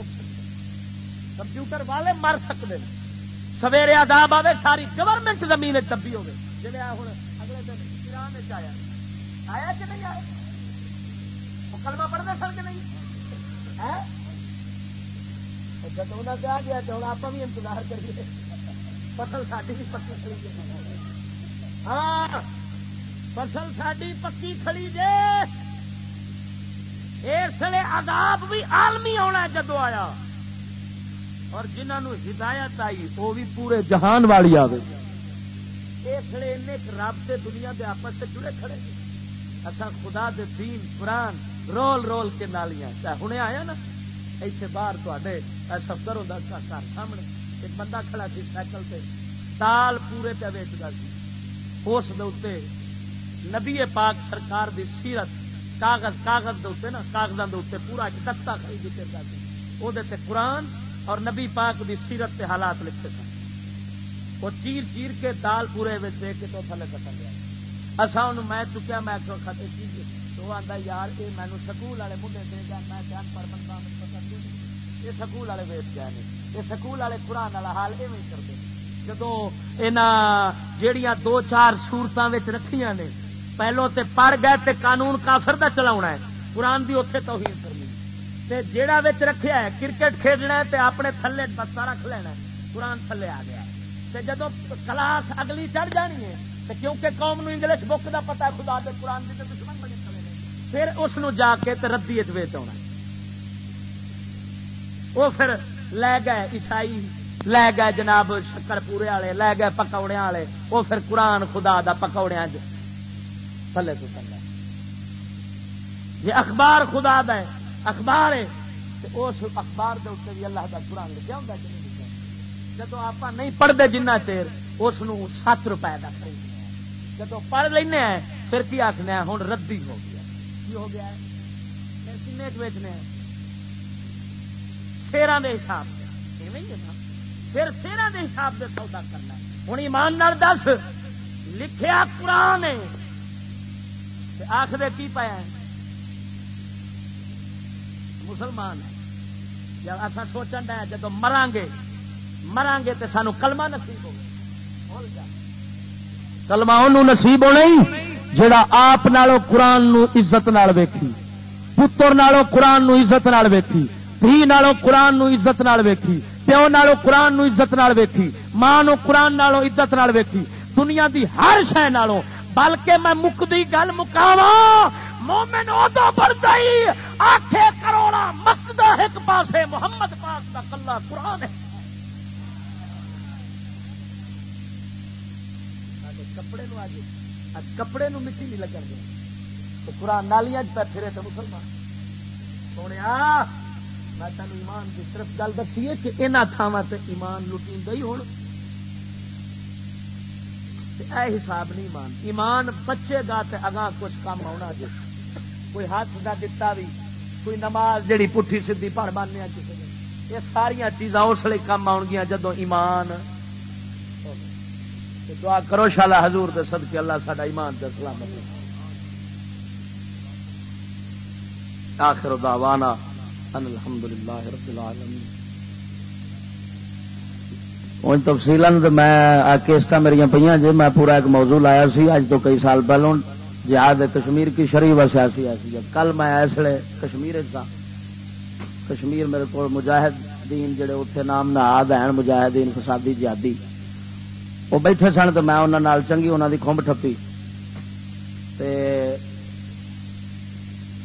کمپیوٹر والے مر سکتے ہیں سویرے آداب آئے ساری گورنمنٹ زمین تبھی ہوگی جی ہوں اگلے دن ایران آیا۔ آیا کہ نہیں آیا؟ کلمہ پڑھتے کہ نہیں؟ جب انہوں آ گیا تو ہوں آپ بھی انتظار کریے۔ فصل ساری بھی پکی کھڑی ہاں فصل ساری پکی کھڑی اس لیے عذاب بھی عالمی آنا جدو آیا۔ اور جنہوں ہدایت آئی، وہ بھی پورے جہان والی آئے اس لیے رب سے دنیا کے آپس سے جڑے کھڑے اچھا خدا دے دین، قرآن، رول رول کے نالیاں۔ ہوں آیا نا ایسے باہر تے سفر ہوتا گھر سامنے، ایک بندہ کھڑا سی سائیکل سے سال پورے پہ ویچتا سی۔ اس نبی پاک سرکار دی سیرت، کاغذ کاغذ دے نا کاغذوں کے اتنے پورا ایک تختہ خرید دیتا سی۔ وہ قرآن اور نبی پاک دی سیرت کے حالات لکھتے سن۔ وہ چیر چیر کے دال پورے دے کے تو تھلے کٹن گیا۔ اصا ان میں چکیا، میں کھاتے چیز تو آتا یار یہ مینو سکول والے منڈے دے گا، میں جان پر بندہ یہ سکول والے ویچ گئے ہیں یہ سکول والے قرآن والا حال ایویں کرتے جدو جہیا دو چار سورتوں رکھیاں نے، پہلو تے پڑھ گئے تے قانون کافر دا چلا ہے۔ قرآن دی اتے توہین کرنی تے جیڑا وچ رکھیا ہے، کرکٹ کھیلنا ہے تے اپنے تھلے بستا رکھ لینا ہے۔ قرآن تھلے آ گیا تے جدو کلاس اگلی چڑھ جانی ہے، تے کیونکہ قوم نو انگلش بک دا پتا ہے، خدا دے قرآن دی تے دشمن بڑے پھر اس نو جا کے تے ردی اچ ویچ آنا وہ پھر لے گئے عیسائی، لے گئے جناب شکر پورے والے، لے گئے پکوڑے والے۔ وہ پھر قرآن خدا دا پکوڑے تھلے تو چل یہ اخبار خدا دا ہے۔ اخبار ہے اس اخبار دے اتنے بھی اللہ کا قرآن لکھا ہوں کہ نہیں لکھا جب آپ نہیں پڑھتے جنہ چیر، اس سات روپئے کا خرید جب پڑھ لینا ہے پھر کی آخنے ہوں ردی ہو گیا۔ کی ہو گیا ہے؟ کن ویچنے شیران کے حساب سے۔ پھر شیران کے حساب سے سودا کرنا ہوں ایمان دس، لکھیا قرآن آخر کی پایا مسلمان ہے اصا سوچن ڈیا جب مران گے مران گے تو سانو کلمہ نصیب ہو کلمہ انہوں نصیب ہونا ہی جڑا آپ نالو قرآن نو عزت نال ویکھی، پتر نالو قرآن نو عزت نال ویکھی، دھی نالو قرآن نو عزت نال ویکھی، پیو نالو قرآن نو عزت نال ویکھی، ماں نو قرآن نالو عزت نال ویکھی۔ دنیا دی ہر شہ نالوں، بلکہ میں مکدی گل مکاوا مومن ادو بڑھتا ہی آٹھے کروڑا مقد ایک پاسے محمد پاک کا کلا قرآن ہے۔ کپڑے نو آج کپڑے نو مٹی نہیں لگن دیا۔ قرآن نالیاں پہ پھرے تو مسلمان۔ سونے میں تین ایمان کی صرف گل دسی ہے کہ یہاں تھاواں ایمان لٹی ہی ہوں اے حساب نہیں ایمان۔ ایمان بچے گا تے اگاں کچھ کام آنا جی۔ کوئی ہاتھ کا دتا بھی کوئی نماز جڑی پٹھی سیدھی پڑ باننے کسی نے یہ ساریا چیزاں اس لیے کام آن گیا جدو ایمان۔ دعا کرو شالا حضور دے صدقے، اللہ ساڈا ایمان دے سلامت آخر دعوانا ان الحمدللہ رب العالمین۔ ہوں تفصیل میں کیسٹ میری پہ جی میں پورا ایک موضوع لایا سی اج تو کئی سال پہلوں۔ جہاد کشمیر کی شریف و سیاسی ایسی جب کل میں اس لیے کشمیر تھا کشمیر میرے کو مجاہدین جڑے اتنے نام نہاد ہیں مجاہدین فسادی جہادی۔ وہ بیٹھے سن تو میں انہوں چنگی انہوں کی کمب ٹپی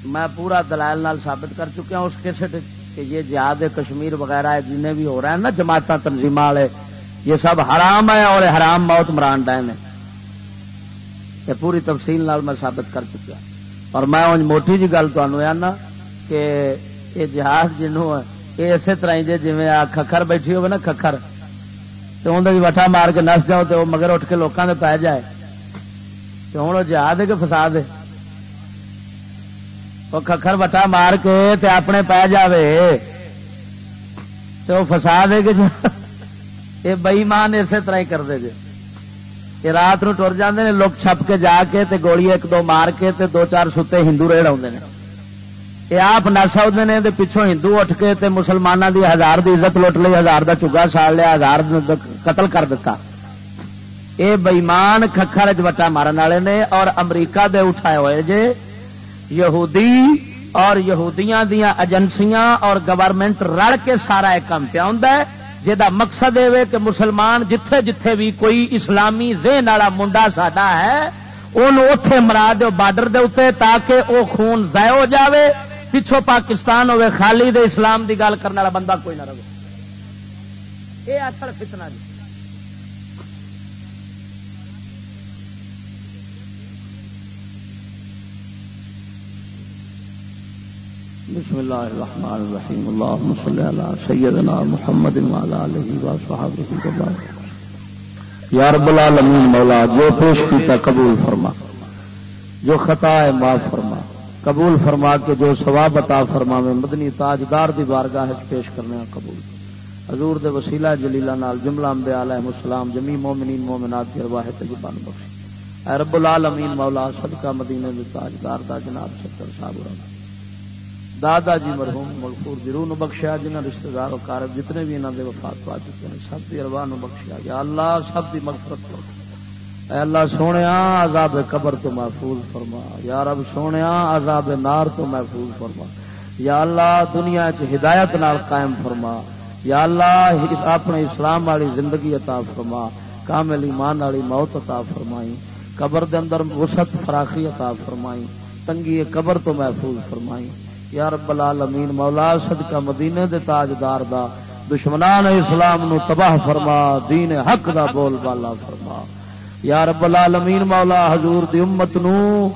میں پورا دلائل نال ثابت کر چکا ہوں اس کیسٹ کہ یہ جہاد کشمیر وغیرہ جن بھی ہو رہے ہیں نا جماعت تنظیم والے، یہ سب حرام ہے اور حرام موت مران ڈے نے یہ پوری تفصیل نال میں ثابت کر چکا اور میں موٹی جی گل تمہیں کہ یہ جہاز جنوں یہ اسی طرح جی جی ککھر بیٹھی ہوگی نا ککھر تو اندر وٹا مار کے نس جاؤ تو مگر اٹھ کے لوگوں کے پی جائے۔ تو ہوں وہ جہاز ہے کہ فساد ہے؟ وہ ککھر وٹا مار کے تے اپنے پی جائے تو فساد ہے کہ یہ بئیمان اسی طرح ہی کرتے جی یہ رات نو ٹر جاندے نے، لوگ چھپ کے جا کے تے گولی ایک دو مار کے تے دو چار ستے ہندو ریڑ آتے ہیں یہ آپ نس آتے ہیں پچھوں ہندو اٹھ کے تے مسلمانوں دی ہزار دی عزت لٹ لی ہزار دا چگا ساڑ لیا، ہزار قتل کر دیتا یہ بئیمان ککھر چوٹا مارن والے نے اور امریکہ دے اٹھائے ہوئے جے۔ یہودی اور یہودیاں دیا ایجنسیاں اور گورنمنٹ رل کے سارا ایک کام پیا ہوں جہا مقصد یہ کہ مسلمان جتھے جتھے بھی کوئی اسلامی ذہن والا منڈا ساڈا ہے انہوں اتے مرا دو بارڈر دے اتنے تاکہ وہ خون ضائع ہو جاوے۔ پچھوں پاکستان ہوے خالی دے اسلام دی گل کرنے والا بندہ کوئی نہ رہے۔ یہ اصل فتنہ جی۔ بسم اللہ الرحمن الرحیم. اللہم صلی اللہ سیدنا محمد وعلا علیہ وصحابہ وبارک یا رب العالمین مولا، جو پیش کیتا قبول فرما، جو خطا ہے معاف فرما، قبول فرما کے جو ثواب عطا فرما میں مدنی تاجدار دی بارگاہ پیش کرنے قبول. حضور دے وسیلہ جلیلہ نال، جملہ انبیاء علیہ السلام، جمی مومنین، مومنات دی ارواح تجبان بخش اے رب العالمین مولا، صدقہ مدینے دے تاجدار دا جناب ستر صاحب رحمت دادا جی مرحوم ملفور دی روح بخشیا جنہ رشتے دار و کار جتنے بھی انہوں نے وفات پا چکے ہیں، سب کی ارواہ بخشیا یا اللہ سب کی مغفرت کرو۔ اے اللہ سونے عذاب قبر تو محفوظ فرما۔ یا رب سونے عذاب نار تو محفوظ فرما۔ یا اللہ دنیا چ ہدایت نال قائم فرما۔ یا اللہ اپنے اسلام والی زندگی عطا فرما۔ کامل ایمان والی موت عطا فرمائی۔ قبر دے اندر وسط فراخی عطا فرمائی۔ تنگی قبر تو محفوظ فرمائی۔ یا رب العالمین، مولا صدقہ مدینے دے تاجدار دا، دشمنان اسلام نو تباہ فرما، دین حق دا بول بالا فرما۔ یا رب العالمین، مولا حضور دی امت نو،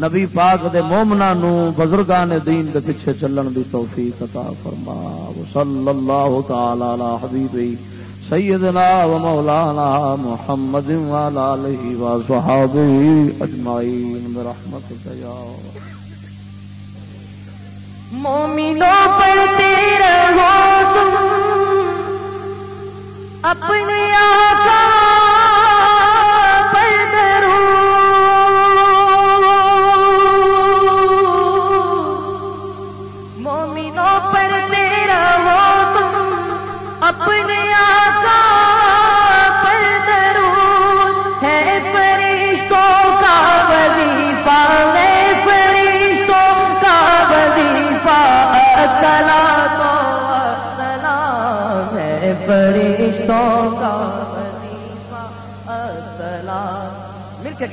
نبی پاک دے مومنا نو، بزرگان دین دے پیچھے چلن دی توفیق عطا فرما۔ صلی اللہ تعالی علی حبیبی سیدنا و مولانا محمد و علیہ و صحابہ اجمعین، برحمتک یا رب مومنوں پڑھتے رہو تم اپنے آقا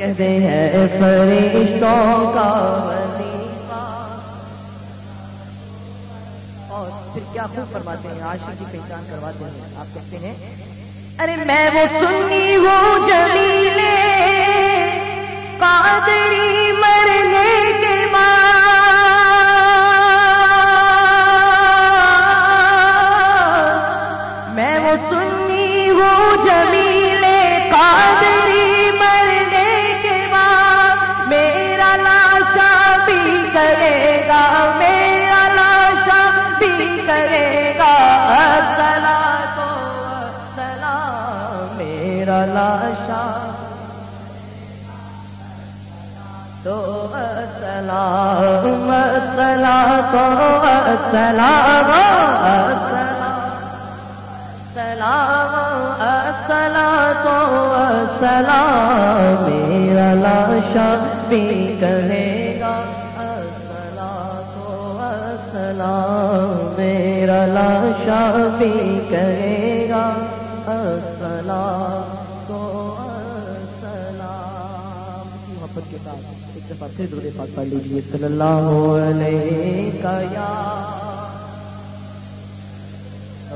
کہتے ہیں فرشتوں کا اور پھر کیا خوب فرماتے ہیں آشا کی پہچان کرواتے ہیں، آپ کہتے ہیں، ارے میں وہ سنی ہوں جمیلے، قادری مرنے کے بعد. لاشا تو سلام سلا تو سلام سلام سلا تو سلام میرا لاشا بھی کہے گا سلا تو سلام میرا لاشا بھی کہے درود پاک پڑھ لیجیے صلی اللہ علیہ یا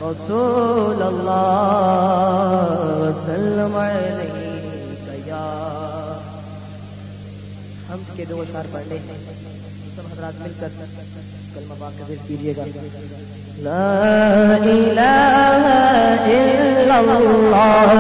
رسول اللہ وسلم علیہ یا ہم کے دو اشار پڑھ لیں سب حضرات مل کر کلمہ پاک کا ذکر کیجیے گا۔ لا الہ الا اللہ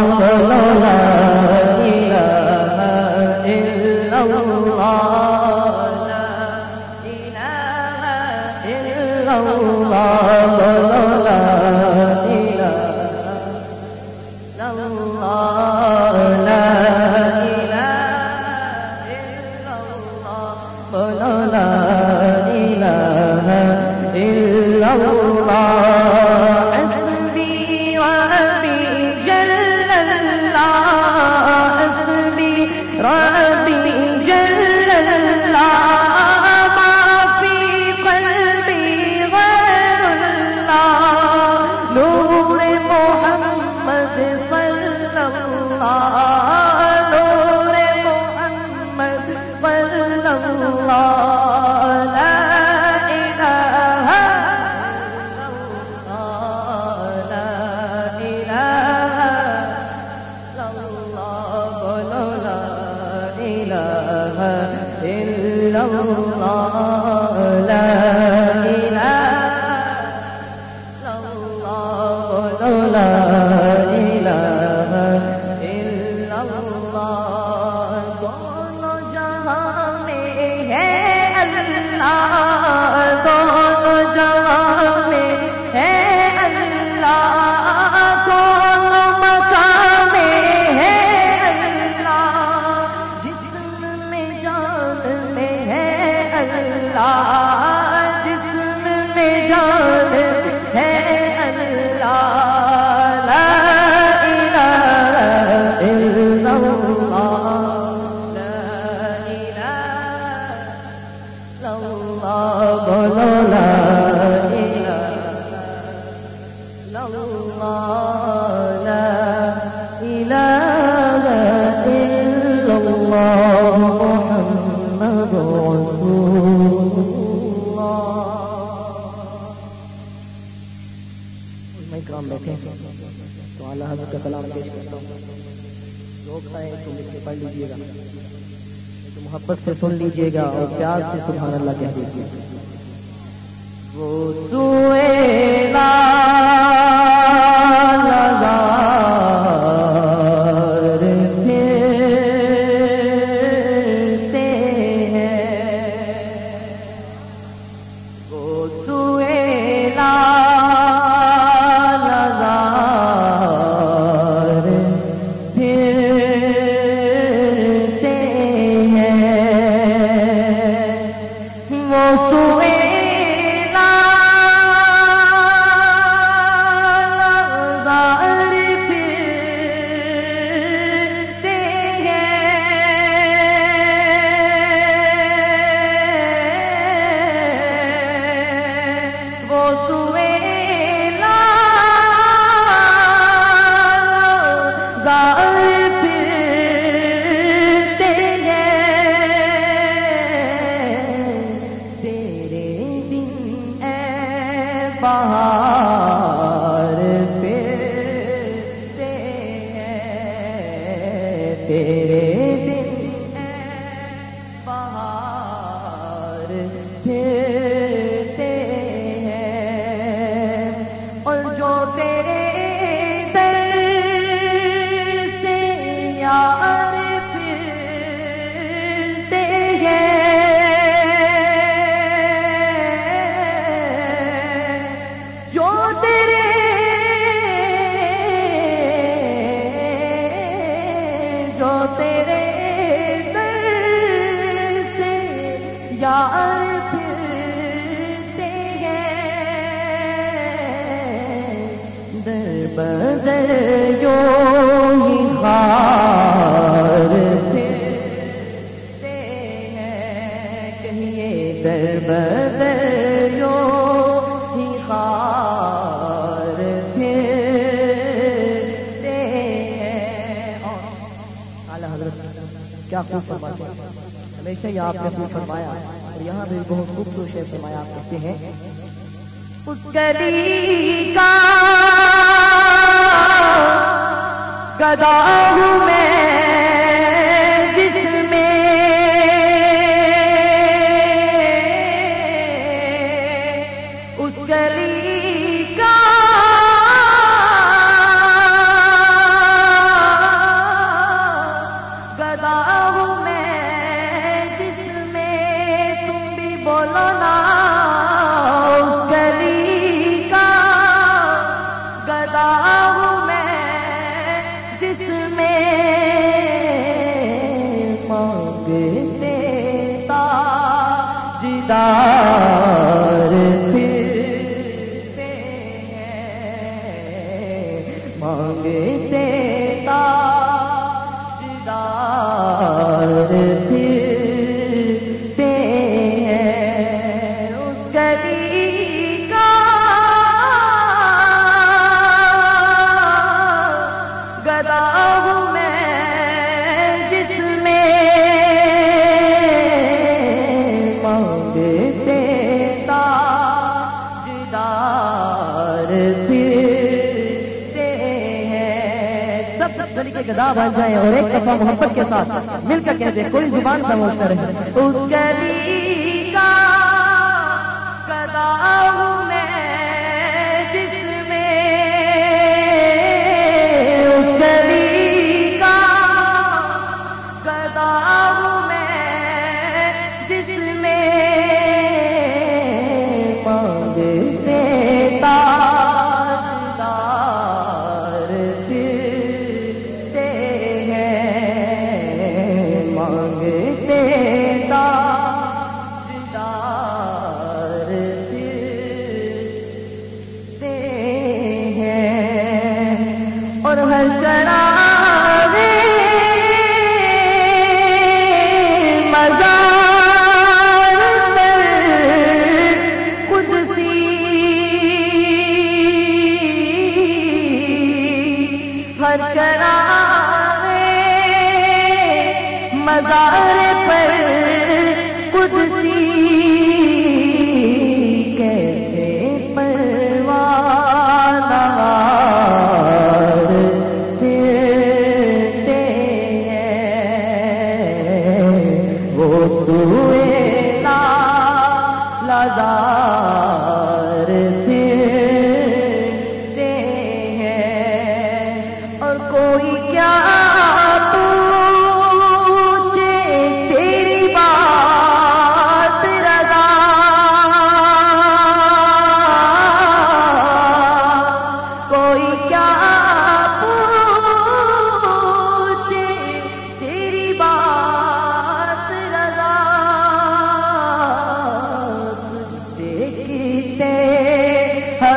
بن جائیں اور ایک دفعہ محبت کے ساتھ مل کر کہتے کوئی زبان سمجھ کر۔ تو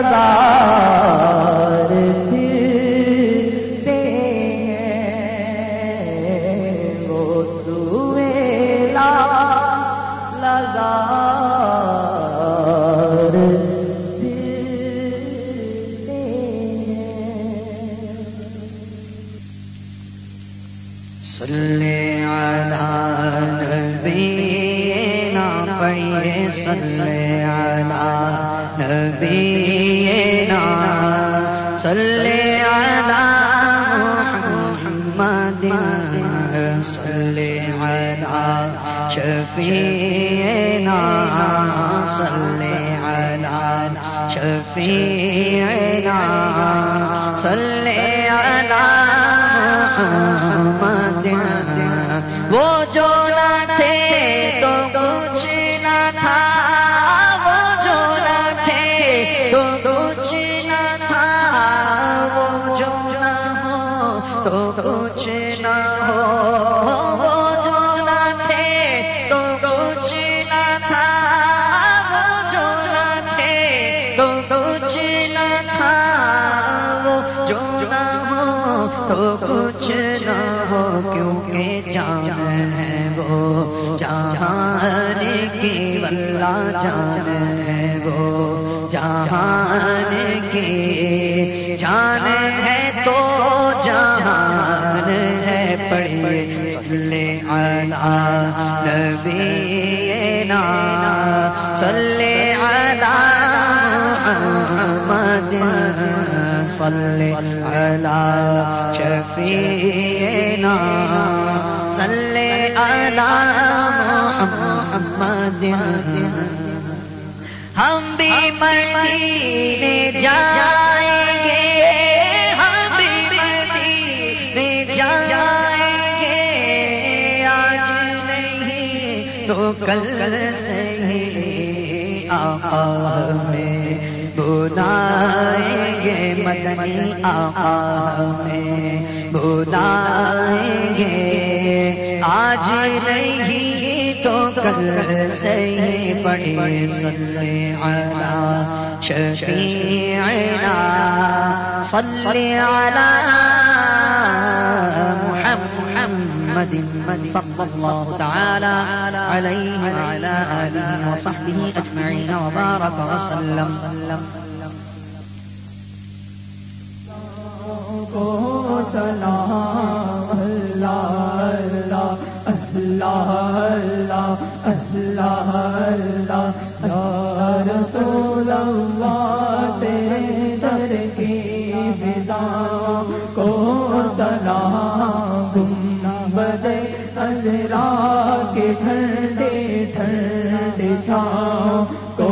سزا جہان کی جان ہے تو جہان ہے پڑھیے صلی علی نبینا، صلی علی محمد، صلی علی شفیعنا، صلی علی محمد۔ مدینے جائیں گے، ہم بھی مدینے جائیں گے۔ آج نہیں تو کل نہیں، آقا میں بلائیں گے، مدنی آقا میں بلائیں گے۔ آج نہیں تو کر سہی پڑے سلے آنا شفیع آنا سلے آنا محمد صلى الله تعالى عليه وعلى آله وصحبه أجمعين وبارك وسلم صلى الله عليه وسلم اللہ اللہ اللہ اللہ. یا رسول اللہ تیرے در کی فضا کو سلام گنبد ازرا کے ٹھنڈے ٹھنڈے چھاؤں کو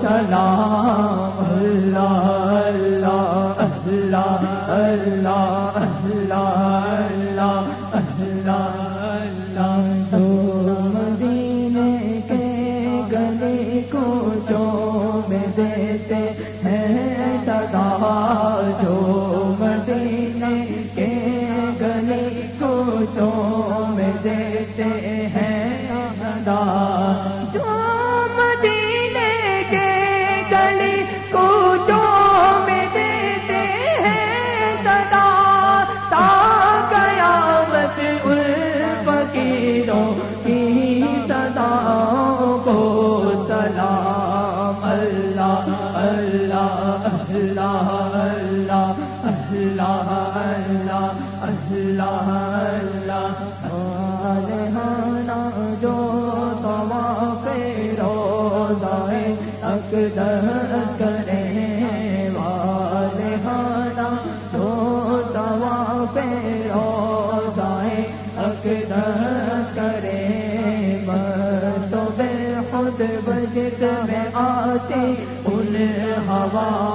سلام اللہ اللہ اللہ اللہ اللہ. جاتے ان ہوا